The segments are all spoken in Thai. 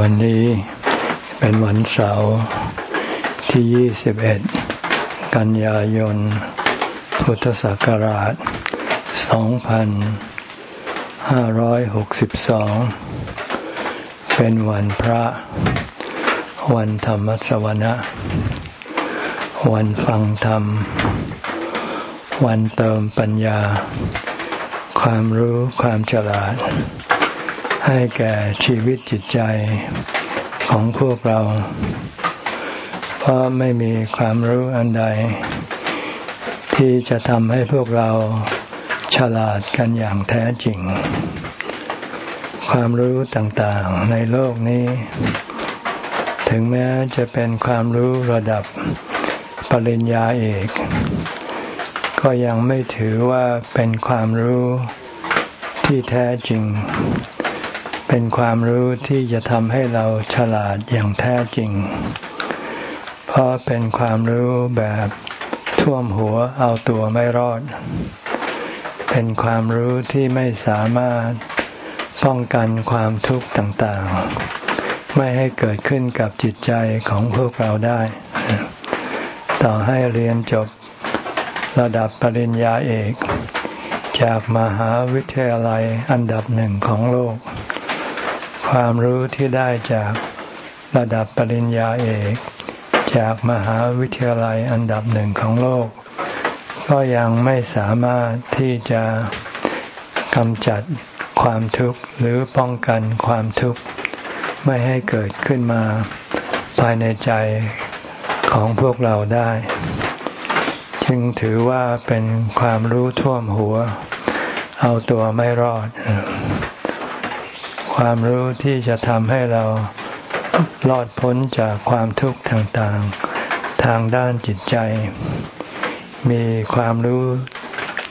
วันนี้เป็นวันเสาร์ที่ 21 กันยายน พุทธศักราช 2562 เป็นวันพระ วันธรรมสวนะ วันฟังธรรม วันเติมปัญญา ความรู้ความฉลาด ให้แก่ชีวิตจิตใจของพวกเรา เพราะไม่มีความรู้อันใด ที่จะทำให้พวกเราฉลาดกันอย่างแท้จริง ความรู้ต่างๆในโลกนี้ ถึงแม้จะเป็นความรู้ระดับปริญญาเอก ก็ยังไม่ถือว่าเป็นความรู้ที่แท้จริง เป็นความรู้ที่จะทำให้เราฉลาดอย่างแท้จริง เพราะเป็นความรู้แบบท่วมหัวเอาตัวไม่รอด เป็นความรู้ที่ไม่สามารถป้องกันความทุกข์ต่างๆ ไม่ให้เกิดขึ้นกับจิตใจของพวกเราได้ ต่อให้เรียนจบระดับปริญญาเอก จากมหาวิทยาลัยอันดับหนึ่งของโลก ความรู้ที่ได้จากระดับปริญญาเอก จากมหาวิทยาลัยอันดับหนึ่งของโลก ก็ยังไม่สามารถที่จะกำจัดความทุกข์หรือป้องกันความทุกข์ไม่ให้เกิดขึ้นมาภายในใจของพวกเราได้ จึงถือว่าเป็นความรู้ท่วมหัว เอาตัวไม่รอด ความรู้ที่จะทำให้เรารอดพ้นจากความทุกข์ต่างๆ ทางด้านจิตใจ มีความรู้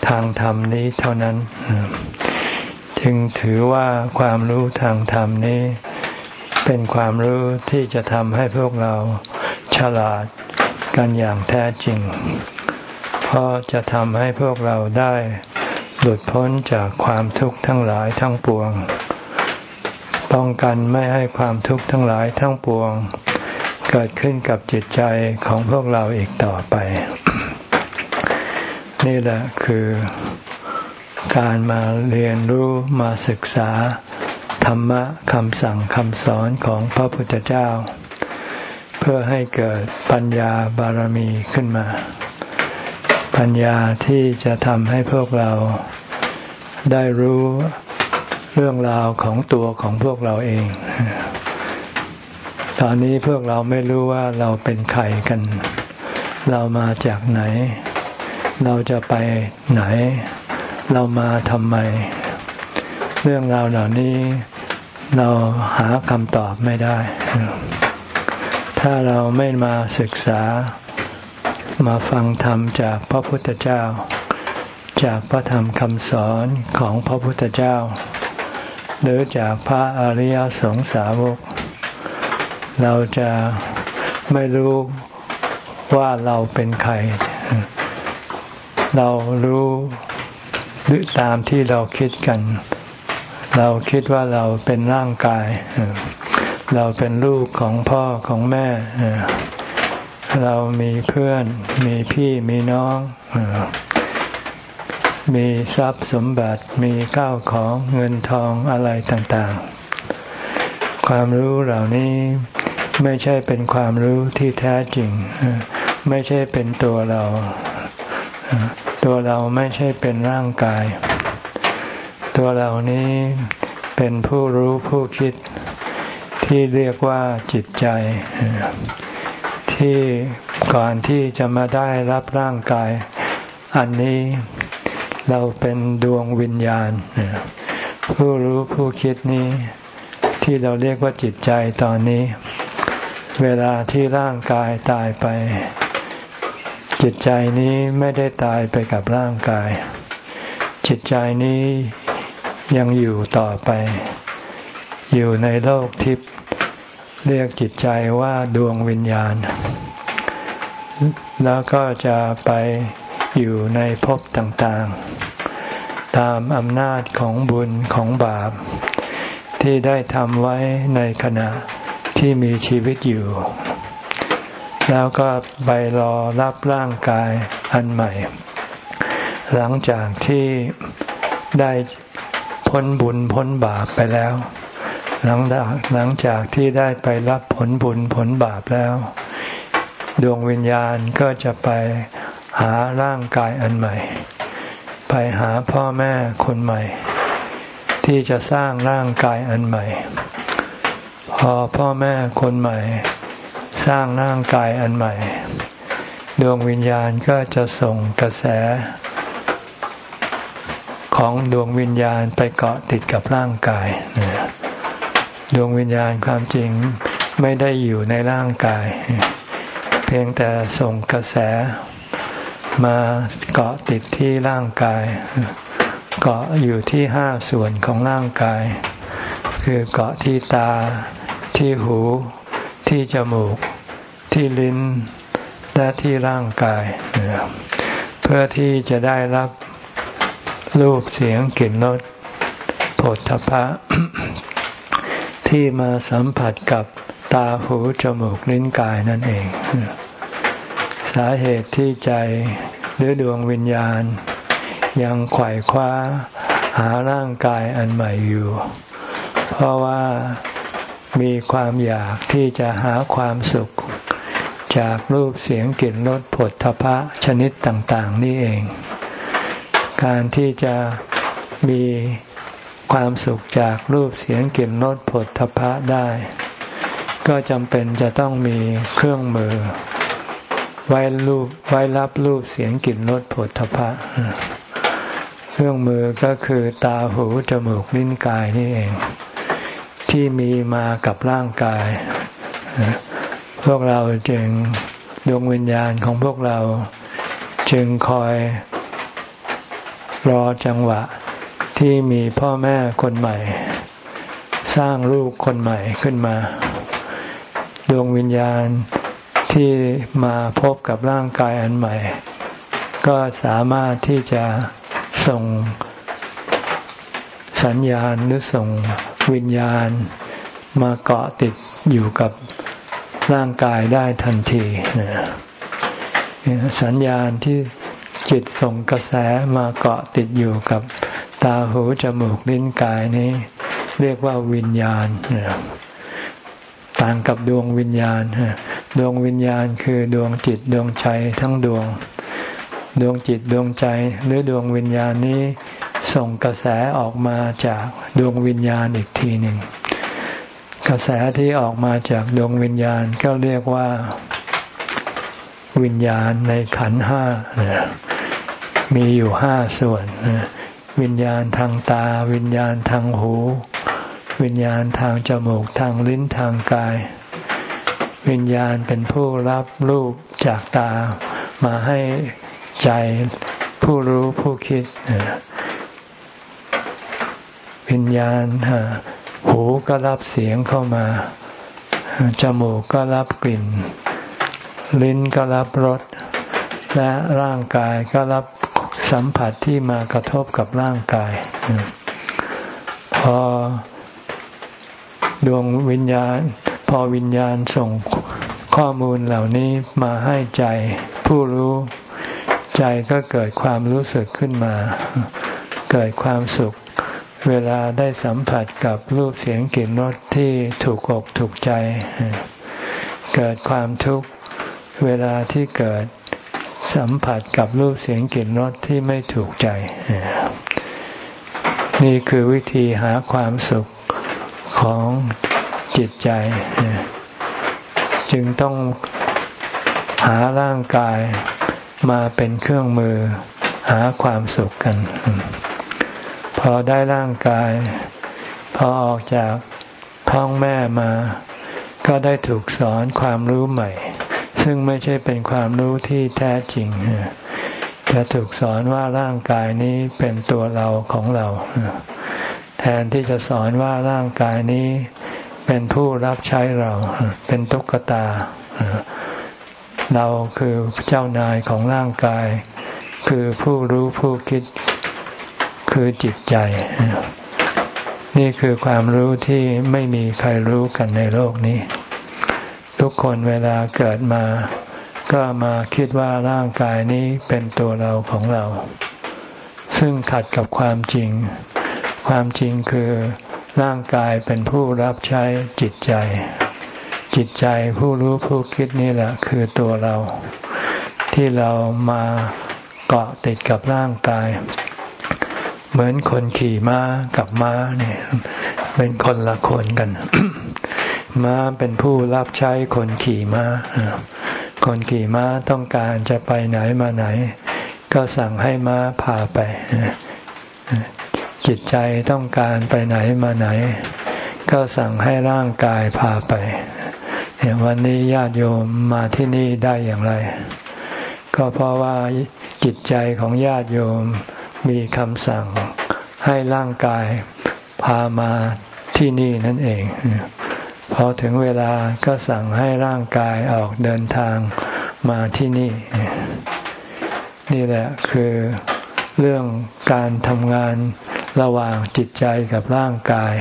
ทางธรรมนี้เท่านั้น จึงถือว่าความรู้ทางธรรมนี้ เป็นความรู้ที่จะทำให้พวกเราฉลาดกันอย่างแท้จริง เพราะจะทำให้พวกเราได้หลุดพ้นจากความทุกข์ทั้งหลายทั้งปวง ป้องกันไม่ให้ความทุกข์ทั้งหลายทั้งปวง เกิดขึ้นกับจิตใจของพวกเราอีกต่อไป นี่แหละคือการมาเรียนรู้มาศึกษา ธรรมะคำสั่งคำสอนของพระพุทธเจ้า เพื่อให้เกิดปัญญาบารมีขึ้นมา ปัญญาที่จะทำให้พวกเราได้รู้ เรื่องราวของตัวของพวกเราเอง ตอนนี้พวกเราไม่รู้ว่าเราเป็นใครกัน เรามาจากไหน เราจะไปไหน เรามาทำไม เรื่องราวเหล่านี้เราหาคำตอบไม่ได้ ถ้าเราไม่มาศึกษา มาฟังธรรมจากพระพุทธเจ้า จากพระธรรมคำสอนของพระพุทธเจ้า หรือจากพระอริยสงสาวก เราจะไม่รู้ว่าเราเป็นใคร เรารู้หรือตามที่เราคิดกัน เราคิดว่าเราเป็นร่างกาย เราเป็นลูกของพ่อของแม่ เรามีเพื่อน มีพี่มีน้อง มีทรัพย์สมบัติมีข้าวของเงินทองอะไรต่างๆ ความรู้เหล่านี้ไม่ใช่เป็นความรู้ที่แท้จริง ไม่ใช่เป็นตัวเรา ตัวเราไม่ใช่เป็นร่างกาย ตัวเรานี้เป็นผู้รู้ผู้คิดที่เรียกว่าจิตใจ ที่ก่อนที่จะมาได้รับร่างกาย อันนี้ เราเป็นดวงวิญญาณ ผู้รู้ผู้คิดนี้ ที่เราเรียกว่าจิตใจตอนนี้ เวลาที่ร่างกายตายไป จิตใจนี้ไม่ได้ตายไปกับร่างกาย จิตใจนี้ยังอยู่ต่อไป อยู่ในโลกทิพย์เรียกจิตใจว่าดวงวิญญาณ แล้วก็จะไป อยู่ในภพต่างๆ ตามอำนาจของบุญของบาป ที่ได้ทำไว้ในขณะที่มีชีวิตอยู่ แล้วก็ไปรอรับร่างกายอันใหม่ หลังจากที่ได้พ้นบุญพ้นบาปไปแล้ว หลังจากหลังจากที่ได้ไปรับผลบุญผลบาปแล้ว ดวงวิญญาณก็จะไป หาร่างกายอันใหม่ ไปหาพ่อแม่คนใหม่ ที่จะสร้างร่างกายอันใหม่ พอพ่อแม่คนใหม่ สร้างร่างกายอันใหม่ ดวงวิญญาณก็จะส่งกระแส ของดวงวิญญาณไปเกาะติดกับร่างกายดวงวิญญาณความจริงไม่ได้อยู่ในร่างกาย เพียงแต่ส่งกระแส มาเกาะติดที่ร่างกาย เกาะอยู่ที่ห้าส่วนของร่างกาย คือเกาะที่ตา ที่หู ที่จมูก ที่ลิ้น และที่ร่างกาย เพื่อที่จะได้รับรูปเสียงกลิ่นรสผลทพะ ที่มาสัมผัสกับตาหูจมูกลิ้นกายนั่นเอง สาเหตุที่ใจหรือดวงวิญญาณ ยังไขว่คว้าหาร่างกายอันใหม่อยู่ เพราะว่ามีความอยากที่จะหาความสุข จากรูปเสียงกลิ่นรสผลทพะชนิดต่างๆ นี่เอง การที่จะมีความสุขจากรูปเสียงกลิ่นรสผลทพะได้ ก็จำเป็นจะต้องมีเครื่องมือ ไว้รูปไว้รับรูปเสียงกลิ่นรสผลทพะ เครื่องมือก็คือตาหูจมูกลิ้นกายนี่เอง ที่มีมากับร่างกาย พวกเราจึงดวงวิญญาณของพวกเราจึงคอยรอจังหวะที่มีพ่อแม่คนใหม่ สร้างลูกคนใหม่ขึ้นมา ดวงวิญญาณ ที่มาพบกับร่างกายอันใหม่ ก็สามารถที่จะส่งสัญญาณหรือส่งวิญญาณ มาเกาะติดอยู่กับร่างกายได้ทันทีสัญญาณที่จิตส่งกระแสมาเกาะติดอยู่กับตาหูจมูกลิ้นกายนี้ เรียกว่าวิญญาณต่างกับดวงวิญญาณ ดวงวิญญาณคือดวงจิตดวงใจทั้งดวง ดวงจิตดวงใจหรือดวงวิญญาณนี้ส่งกระแสออกมาจากดวงวิญญาณอีกทีหนึ่ง กระแสที่ออกมาจากดวงวิญญาณก็เรียกว่าวิญญาณในขันห้า มีอยู่ห้าส่วน วิญญาณทางตา วิญญาณทางหู วิญญาณทางจมูกทางลิ้นทางกาย วิญญาณเป็นผู้รับรูปจากตา มาให้ใจผู้รู้ผู้คิด วิญญาณหูก็รับเสียงเข้ามา จมูกก็รับกลิ่น ลิ้นก็รับรส และร่างกายก็รับสัมผัสที่มากระทบกับร่างกาย พอดวงวิญญาณ พอวิญญาณส่งข้อมูลเหล่านี้มาให้ใจผู้รู้ ใจก็เกิดความรู้สึกขึ้นมา เกิดความสุข เวลาได้สัมผัสกับรูปเสียงกลิ่นรสที่ถูกอกถูกใจ เกิดความทุกข์ เวลาที่เกิดสัมผัสกับรูปเสียงกลิ่นรสที่ไม่ถูกใจ นี่คือวิธีหาความสุขของ จิตใจ จึงต้องหาร่างกายมาเป็นเครื่องมือหาความสุขกัน พอได้ร่างกาย พอออกจากท้องแม่มา ก็ได้ถูกสอนความรู้ใหม่ ซึ่งไม่ใช่เป็นความรู้ที่แท้จริงจะถูกสอนว่าร่างกายนี้เป็นตัวเราของเรา แทนที่จะสอนว่าร่างกายนี้ เป็นผู้รับใช้เรา เป็นตุ๊กตา เราคือเจ้านายของร่างกาย คือผู้รู้ผู้คิดคือจิตใจ นี่คือความรู้ที่ไม่มีใครรู้กันในโลกนี้ ทุกคนเวลาเกิดมา ก็มาคิดว่าร่างกายนี้เป็นตัวเราของเรา ซึ่งขัดกับความจริง ความจริงคือ ร่างกายเป็นผู้รับใช้จิตใจ จิตใจผู้รู้ผู้คิดนี่แหละคือตัวเรา ที่เรามาเกาะติดกับร่างกาย เหมือนคนขี่ม้ากับม้าเนี่ยเป็นคนละคนกัน ม้าเป็นผู้รับใช้คนขี่ม้า คนขี่ม้าต้องการจะไปไหนมาไหน ก็สั่งให้ม้าพาไป จิตใจต้องการไปไหนมาไหน ก็สั่งให้ร่างกายพาไป วันนี้ญาติโยมมาที่นี่ได้อย่างไร ก็เพราะว่าจิตใจของญาติโยมมีคำสั่งให้ร่างกายพามาที่นี่นั่นเอง พอถึงเวลาก็สั่งให้ร่างกายออกเดินทางมาที่นี่ นี่แหละคือเรื่องการทำงาน ระหว่างจิตใจกับร่างกาย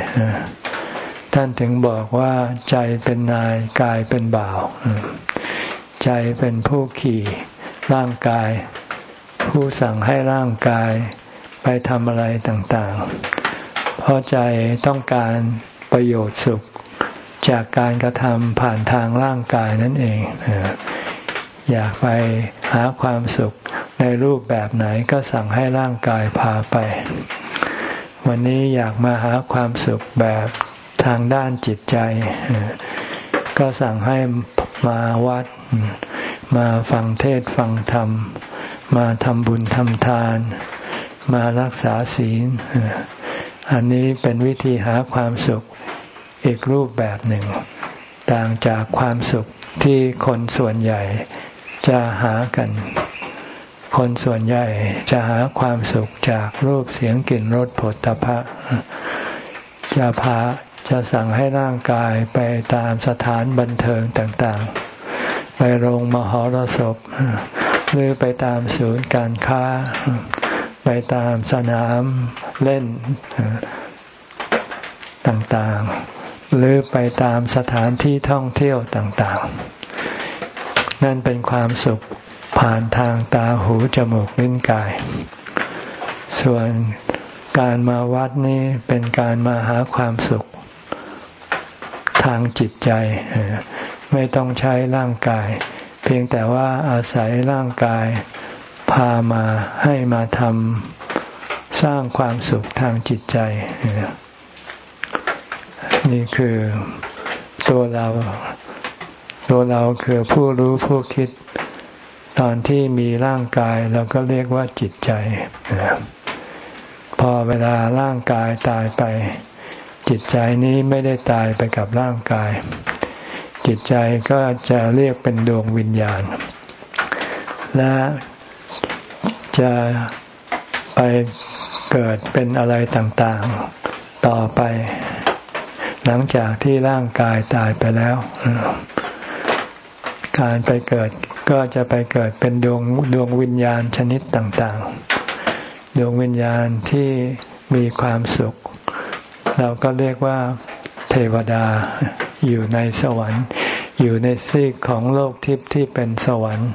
ท่านถึงบอกว่าใจเป็นนายกายเป็นบ่าว ใจเป็นผู้ขี่ร่างกาย ผู้สั่งให้ร่างกายไปทำอะไรต่างๆ เพราะใจต้องการประโยชน์สุขจากการกระทำผ่านทางร่างกายนั่นเอง อยากไปหาความสุขในรูปแบบไหนก็สั่งให้ร่างกายพาไป วันนี้อยากมาหาความสุขแบบทางด้านจิตใจ ก็สั่งให้มาวัด มาฟังเทศฟังธรรม มาทำบุญทำทาน มารักษาศีล อันนี้เป็นวิธีหาความสุขอีกรูปแบบหนึ่ง ต่างจากความสุขที่คนส่วนใหญ่จะหากัน คนส่วนใหญ่จะหาความสุขจากรูปเสียงกลิ่นรสผลตภะจะพาจะสั่งให้ร่างกายไปตามสถานบันเทิงต่างๆ ไปโรงมหรสพ หรือไปตามศูนย์การค้า ไปตามสนามเล่นต่างๆ หรือไปตามสถานที่ท่องเที่ยวต่างๆ นั่นเป็นความสุขผ่านทางตาหูจมูกลิ้นกาย ส่วนการมาวัดนี้เป็นการมาหาความสุขทางจิตใจ ไม่ต้องใช้ร่างกาย เพียงแต่ว่าอาศัยร่างกายพามาให้มาทำสร้างความสุขทางจิตใจ นี่คือตัวเรา ตัวเราคือผู้รู้ผู้คิด ตอนที่มีร่างกายเราก็เรียกว่าจิตใจ พอเวลาร่างกายตายไป จิตใจนี้ไม่ได้ตายไปกับร่างกาย จิตใจก็จะเรียกเป็นดวงวิญญาณ และจะไปเกิดเป็นอะไรต่างๆ ต่อไป หลังจากที่ร่างกายตายไปแล้ว การไปเกิดก็จะไปเกิดเป็นดวงดวงวิญญาณชนิดต่างๆ ดวงวิญญาณที่มีความสุข เราก็เรียกว่าเทวดาอยู่ในสวรรค์ อยู่ในซีกของโลกทิพย์ที่เป็นสวรรค์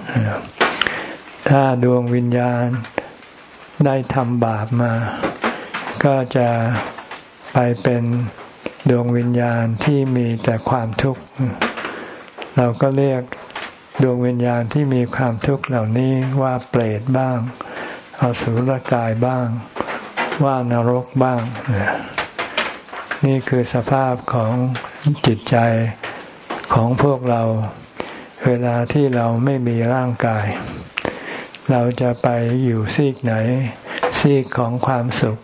ถ้าดวงวิญญาณได้ทำบาปมา ก็จะไปเป็นดวงวิญญาณที่มีแต่ความทุกข์ เราก็เรียกดวงวิญญาณที่มีความทุกข์เหล่านี้ว่าเปรตบ้างอสุรกายบ้าง ว่านรกบ้าง นี่คือสภาพของจิตใจของพวกเรา เวลาที่เราไม่มีร่างกาย เราจะไปอยู่ซีกไหน ซีกของความสุข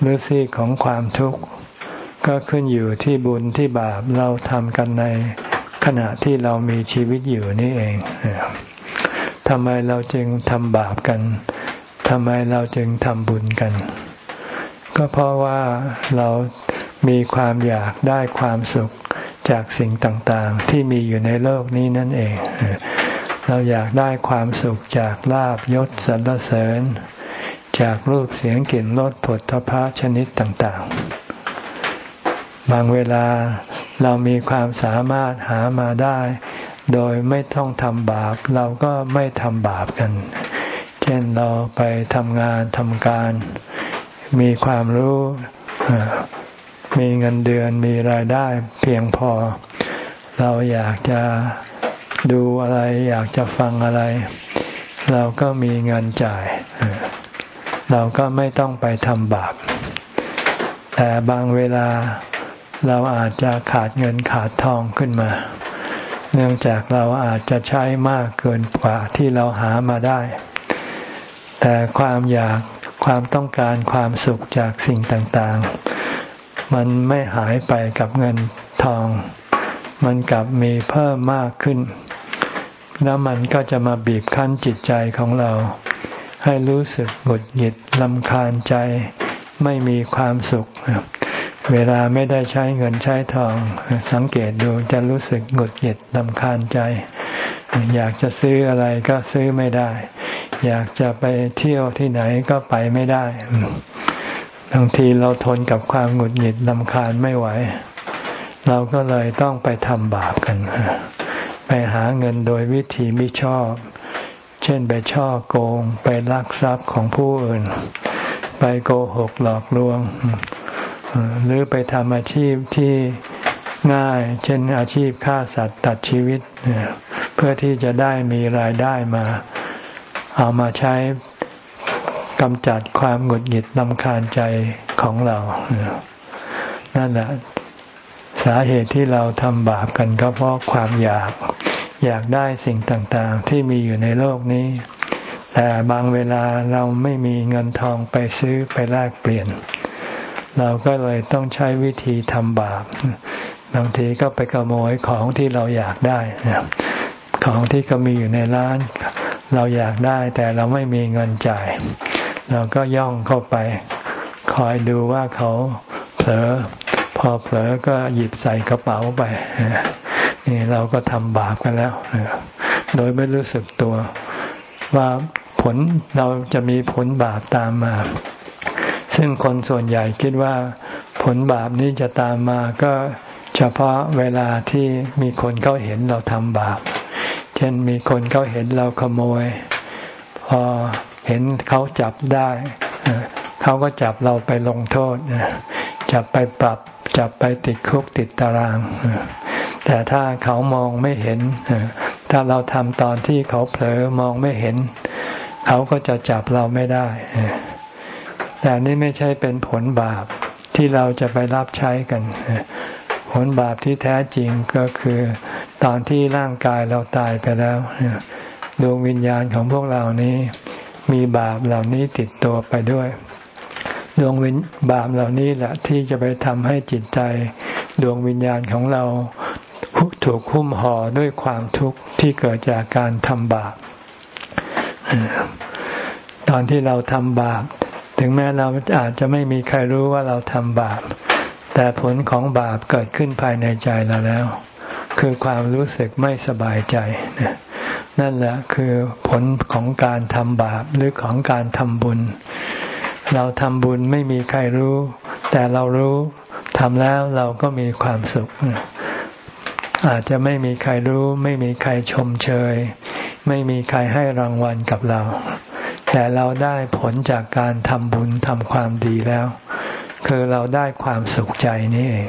หรือซีกของความทุกข์ ก็ขึ้นอยู่ที่บุญที่บาปเราทำกันใน ขณะที่เรามีชีวิตอยู่นี่เองทำไมเราจึงทำบาปกันทำไมเราจึงทำบุญกัน ก็เพราะว่าเรามีความอยากได้ความสุขจากสิ่งต่างๆ ที่มีอยู่ในโลกนี้นั่นเอง เราอยากได้ความสุขจากลาบยศสรรเสริญ จากรูปเสียงกลิ่นรสผลทพะชนิดต่างๆ บางเวลา เรามีความสามารถหามาได้ โดยไม่ต้องทำบาป เราก็ไม่ทำบาปกัน เช่นเราไปทำงานทำการ มีความรู้มีเงินเดือนมีรายได้เพียงพอ เราอยากจะดูอะไร อยากจะฟังอะไร เราก็มีเงินจ่าย เราก็ไม่ต้องไปทำบาป แต่บางเวลา เราอาจจะขาดเงินขาดทองขึ้นมา เนื่องจากเราอาจจะใช้มากเกินกว่าที่เราหามาได้ แต่ความอยากความต้องการความสุขจากสิ่งต่างๆ มันไม่หายไปกับเงินทอง มันกลับมีเพิ่มมากขึ้น แล้วมันก็จะมาบีบคั้นจิตใจของเรา ให้รู้สึกหงุดหงิดลำคาญใจ ไม่มีความสุข เวลาไม่ได้ใช้เงินใช้ทอง สังเกตดูจะรู้สึกหงุดหงิดลำคาญใจ อยากจะซื้ออะไรก็ซื้อไม่ได้ อยากจะไปเที่ยวที่ไหนก็ไปไม่ได้บางทีเราทนกับความหงุดหงิดลำคาญไม่ไหว เราก็เลยต้องไปทำบาปกัน ไปหาเงินโดยวิธีไม่ชอบ เช่นไปช่อโกง ไปลักทรัพย์ของผู้อื่น ไปโกหกหลอกลวง หรือไปทำอาชีพที่ง่าย เช่นอาชีพฆ่าสัตว์ตัดชีวิต เพื่อที่จะได้มีรายได้มา เอามาใช้กำจัดความหงุดหงิดลำคาญใจของเรานั่นแหละสาเหตุที่เราทำบาปกันก็เพราะความอยาก อยากได้สิ่งต่างๆ ที่มีอยู่ในโลกนี้ แต่บางเวลาเราไม่มีเงินทองไปซื้อไปแลกเปลี่ยน เราก็เลยต้องใช้วิธีทำบาปบางทีก็ไปขโมยของที่เราอยากได้ของที่ก็มีอยู่ในร้าน เราอยากได้แต่เราไม่มีเงินจ่าย เราก็ย่องเข้าไป คอยดูว่าเขาเผลอพอเผลอก็หยิบใส่กระเป๋าไปนี่เราก็ทำบาปกันแล้วโดยไม่รู้สึกตัวว่าผลเราจะมีผลบาปตามมา ซึ่งคนส่วนใหญ่คิดว่าผลบาปนี้จะตามมาก็เฉพาะเวลาที่มีคนเขาเห็นเราทำบาป เช่นมีคนเขาเห็นเราขโมย พอเห็นเขาจับได้ เขาก็จับเราไปลงโทษ จับไปปรับ จับไปติดคุกติดตาราง แต่ถ้าเขามองไม่เห็น ถ้าเราทำตอนที่เขาเผลอมองไม่เห็น เขาก็จะจับเราไม่ได้ แต่นี่ไม่ใช่เป็นผลบาปที่เราจะไปรับใช้กัน ผลบาปที่แท้จริงก็คือ ตอนที่ร่างกายเราตายไปแล้วดวงวิญญาณของพวกเรานี้ มีบาปเหล่านี้ติดตัวไปด้วย ดวงวิญบาปเหล่านี้แหละที่จะไปทำให้จิตใจ ดวงวิญญาณของเราถูกหุ้มห่อด้วยความทุกข์ที่เกิดจากการทำบาปตอนที่เราทำบาป ถึงแม้เราอาจจะไม่มีใครรู้ว่าเราทำบาป แต่ผลของบาปเกิดขึ้นภายในใจเราแล้ว คือความรู้สึกไม่สบายใจ นั่นแหละคือผลของการทำบาปหรือของการทำบุญ เราทำบุญไม่มีใครรู้ แต่เรารู้ทำแล้วเราก็มีความสุข อาจจะไม่มีใครรู้ ไม่มีใครชมเชย ไม่มีใครให้รางวัลกับเรา แต่เราได้ผลจากการทำบุญทำความดีแล้ว คือเราได้ความสุขใจนี่เอง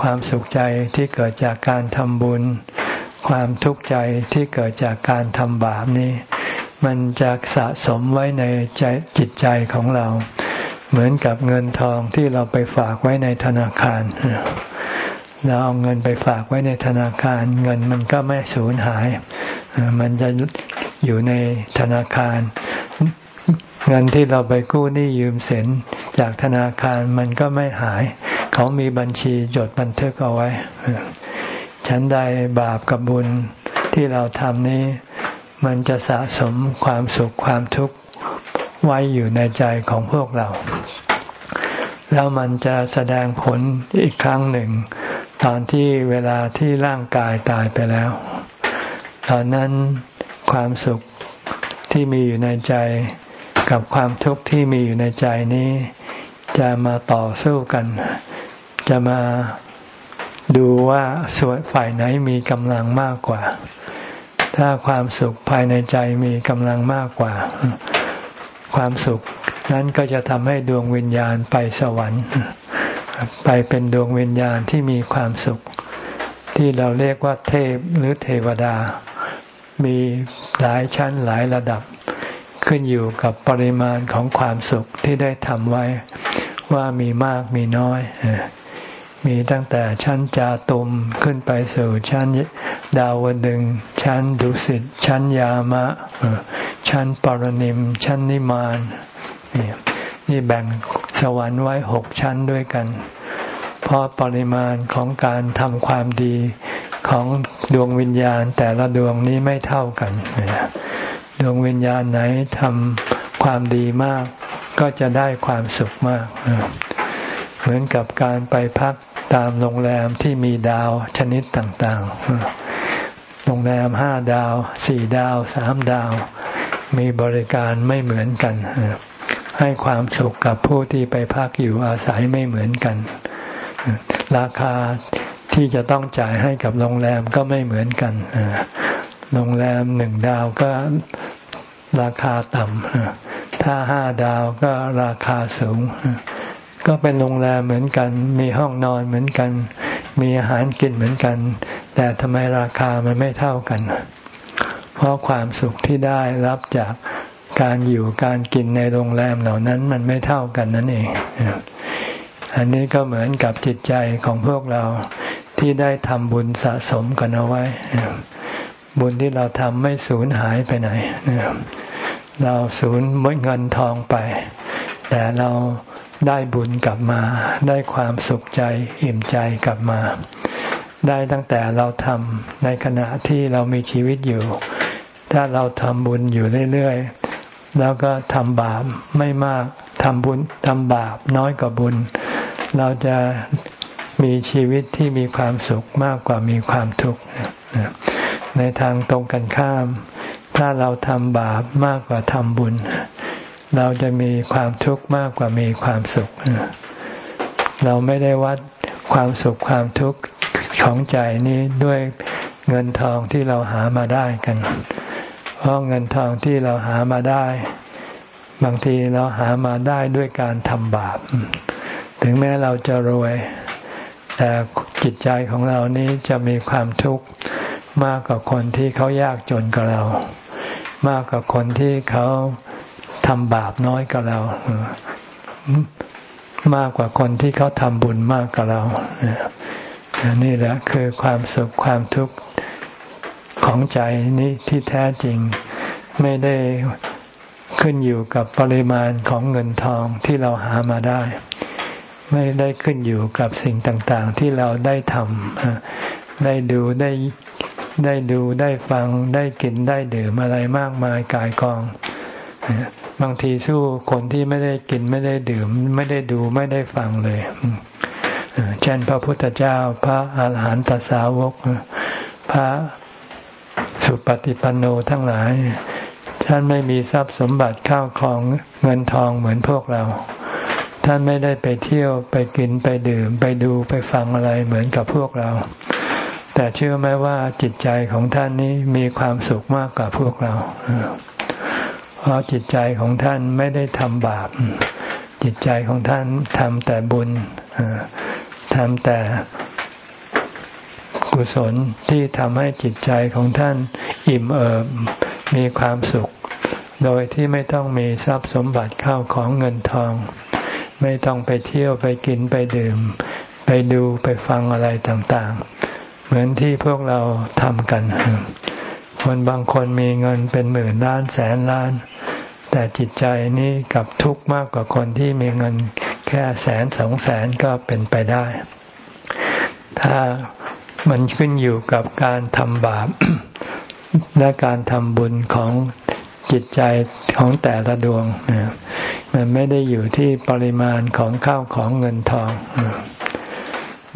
ความสุขใจที่เกิดจากการทำบุญ ความทุกข์ใจที่เกิดจากการทำบาปนี่มันจะสะสมไว้ในใจจิตใจของเรา เหมือนกับเงินทองที่เราไปฝากไว้ในธนาคารเราเอาเงินไปฝากไว้ในธนาคาร เงินมันก็ไม่สูญหาย มันจะ อยู่ในธนาคาร เงินที่เราไปกู้หนี้ยืมสินจากธนาคารมันก็ไม่หาย เขามีบัญชีจดบันทึกเอาไว้ฉันใดบาปกับบุญที่เราทำนี้ มันจะสะสมความสุขความทุกข์ไว้อยู่ในใจของพวกเรา แล้วมันจะแสดงผลอีกครั้งหนึ่ง ตอนที่เวลาที่ร่างกายตายไปแล้ว ตอนนั้น ความสุขที่มีอยู่ในใจกับความทุกข์ที่มีอยู่ในใจนี้ จะมาต่อสู้กัน จะมาดูว่าส่วนฝ่ายไหนมีกำลังมากกว่า ถ้าความสุขภายในใจมีกำลังมากกว่า ความสุขนั้นก็จะทำให้ดวงวิญญาณไปสวรรค์ ไปเป็นดวงวิญญาณที่มีความสุข ที่เราเรียกว่าเทพหรือเทวดา มีหลายชั้นหลายระดับ ขึ้นอยู่กับปริมาณของความสุขที่ได้ทำไว้ ว่ามีมากมีน้อย มีตั้งแต่ชั้นจาตุมขึ้นไปสู่ชั้นดาวดึง ชั้นดุสิตชั้นยามะ ชั้นปรนิม ชั้นนิมานนี่แบ่งสวรรค์ไว้หกชั้นด้วยกัน เพราะปริมาณของการทำความดี ของดวงวิญญาณแต่ละดวงนี้ไม่เท่ากัน ดวงวิญญาณไหนทำความดีมาก ก็จะได้ความสุขมาก เหมือนกับการไปพักตามโรงแรมที่มีดาวชนิดต่างๆ โรงแรมห้าดาว สี่ดาว สามดาว มีบริการไม่เหมือนกัน ให้ความสุขกับผู้ที่ไปพักอยู่อาศัยไม่เหมือนกัน ราคา ที่จะต้องจ่ายให้กับโรงแรมก็ไม่เหมือนกันโรงแรมหนึ่งดาวก็ราคาต่ำถ้าห้าดาวก็ราคาสูง ก็เป็นโรงแรมเหมือนกัน มีห้องนอนเหมือนกัน มีอาหารกินเหมือนกัน แต่ทำไมราคามันไม่เท่ากัน เพราะความสุขที่ได้รับจากการอยู่การกินในโรงแรมเหล่านั้นมันไม่เท่ากันนั่นเอง อันนี้ก็เหมือนกับจิตใจของพวกเรา ที่ได้ทำบุญสะสมกันเอาไว้ บุญที่เราทำไม่สูญหายไปไหนเราสูญเงินทองไป แต่เราได้บุญกลับมา ได้ความสุขใจอิ่มใจกลับมา ได้ตั้งแต่เราทำในขณะที่เรามีชีวิตอยู่ ถ้าเราทำบุญอยู่เรื่อยๆ แล้วก็ทำบาปไม่มากทำบุญทำบาปน้อยกว่าบุญ เราจะ มีชีวิตที่มีความสุขมากกว่ามีความทุกข์ในทางตรงกันข้าม ถ้าเราทำบาปมากกว่าทำบุญ เราจะมีความทุกข์มากกว่ามีความสุข เราไม่ได้วัดความสุขความทุกข์ของใจนี้ด้วยเงินทองที่เราหามาได้กัน เพราะเงินทองที่เราหามาได้ บางทีเราหามาได้ด้วยการทำบาป ถึงแม้เราจะรวย แต่จิตใจของเรานี้จะมีความทุกข์มากกว่าคนที่เขายากจนกว่าเรา มากกว่าคนที่เขาทำบาปน้อยกว่าเรา มากกว่าคนที่เขาทำบุญมากกว่าเรา นี่แหละคือความสุขความทุกข์ของใจนี้ที่แท้จริงไม่ได้ขึ้นอยู่กับปริมาณของเงินทองที่เราหามาได้ ไม่ได้ขึ้นอยู่กับสิ่งต่างๆ ที่เราได้ทำได้ดูได้ได้ดูได้ฟังได้กินได้ดื่มอะไรมากมายกายกอง บางทีสู้คนที่ไม่ได้กินไม่ได้ดื่ม ไม่ได้ดูไม่ได้ฟังเลยเช่นพระพุทธเจ้า พระอาหารหันตสาวก พระสุปฏิปันโนทั้งหลาย ท่านไม่มีทรัพย์สมบัติข้าวของเงินทองเหมือนพวกเรา ท่านไม่ได้ไปเที่ยวไปกินไปดื่ม ไปดูไปฟังอะไรเหมือนกับพวกเรา แต่เชื่อไหมว่าจิตใจของท่านนี้มีความสุขมากกว่าพวกเรา เพราะจิตใจของท่านไม่ได้ทำบาป จิตใจของท่านทำแต่บุญทำแต่กุศลที่ทำให้จิตใจของท่านอิ่มเอิบมีความสุข โดยที่ไม่ต้องมีทรัพย์สมบัติเข้าของเงินทอง ไม่ต้องไปเที่ยวไปกินไปดื่ม ไปดูไปฟังอะไรต่างๆ เหมือนที่พวกเราทำกัน คนบางคนมีเงินเป็นหมื่นล้านแสนล้าน แต่จิตใจนี้กับทุกข์มากกว่าคนที่มีเงินแค่แสนสองแสนก็เป็นไปได้ ถ้ามันขึ้นอยู่กับการทำบาปและการทำบุญของ จิตใจของแต่ละดวงมันไม่ได้อยู่ที่ปริมาณของข้าวของเงินทอง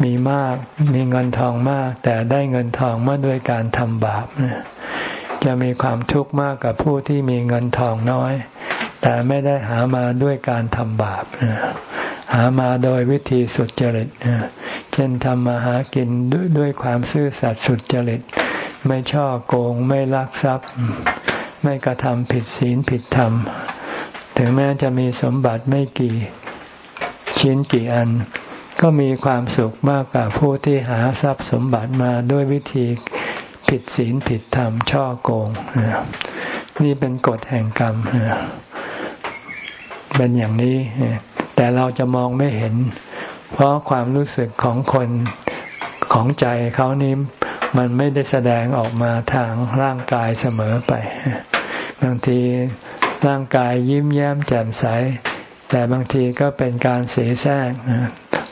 มีมากมีเงินทองมาก แต่ได้เงินทองเมื่อด้วยการทำบาปจะมีความทุกข์มากกับผู้ที่มีเงินทองน้อย แต่ไม่ได้หามาด้วยการทำบาปหามาโดยวิธีสุดจริตเช่นทำมาหากินด้วยด้วยความซื่อสัตย์สุดจริต ไม่ช่อโกงไม่ลักทรัพย์ ไม่กระทำผิดศีลผิดธรรม ถึงแม้จะมีสมบัติไม่กี่ชิ้นกี่อัน ก็มีความสุขมากกว่าผู้ที่หาทรัพย์สมบัติมาด้วยวิธีผิดศีลผิดธรรมช่อโกง นี่เป็นกฎแห่งกรรม เป็นอย่างนี้ แต่เราจะมองไม่เห็น เพราะความรู้สึกของคนของใจเขานี้มันไม่ได้แสดงออกมาทางร่างกายเสมอไป บางทีร่างกายยิ้มแย้มแจ่มใส แต่บางทีก็เป็นการเสียแซง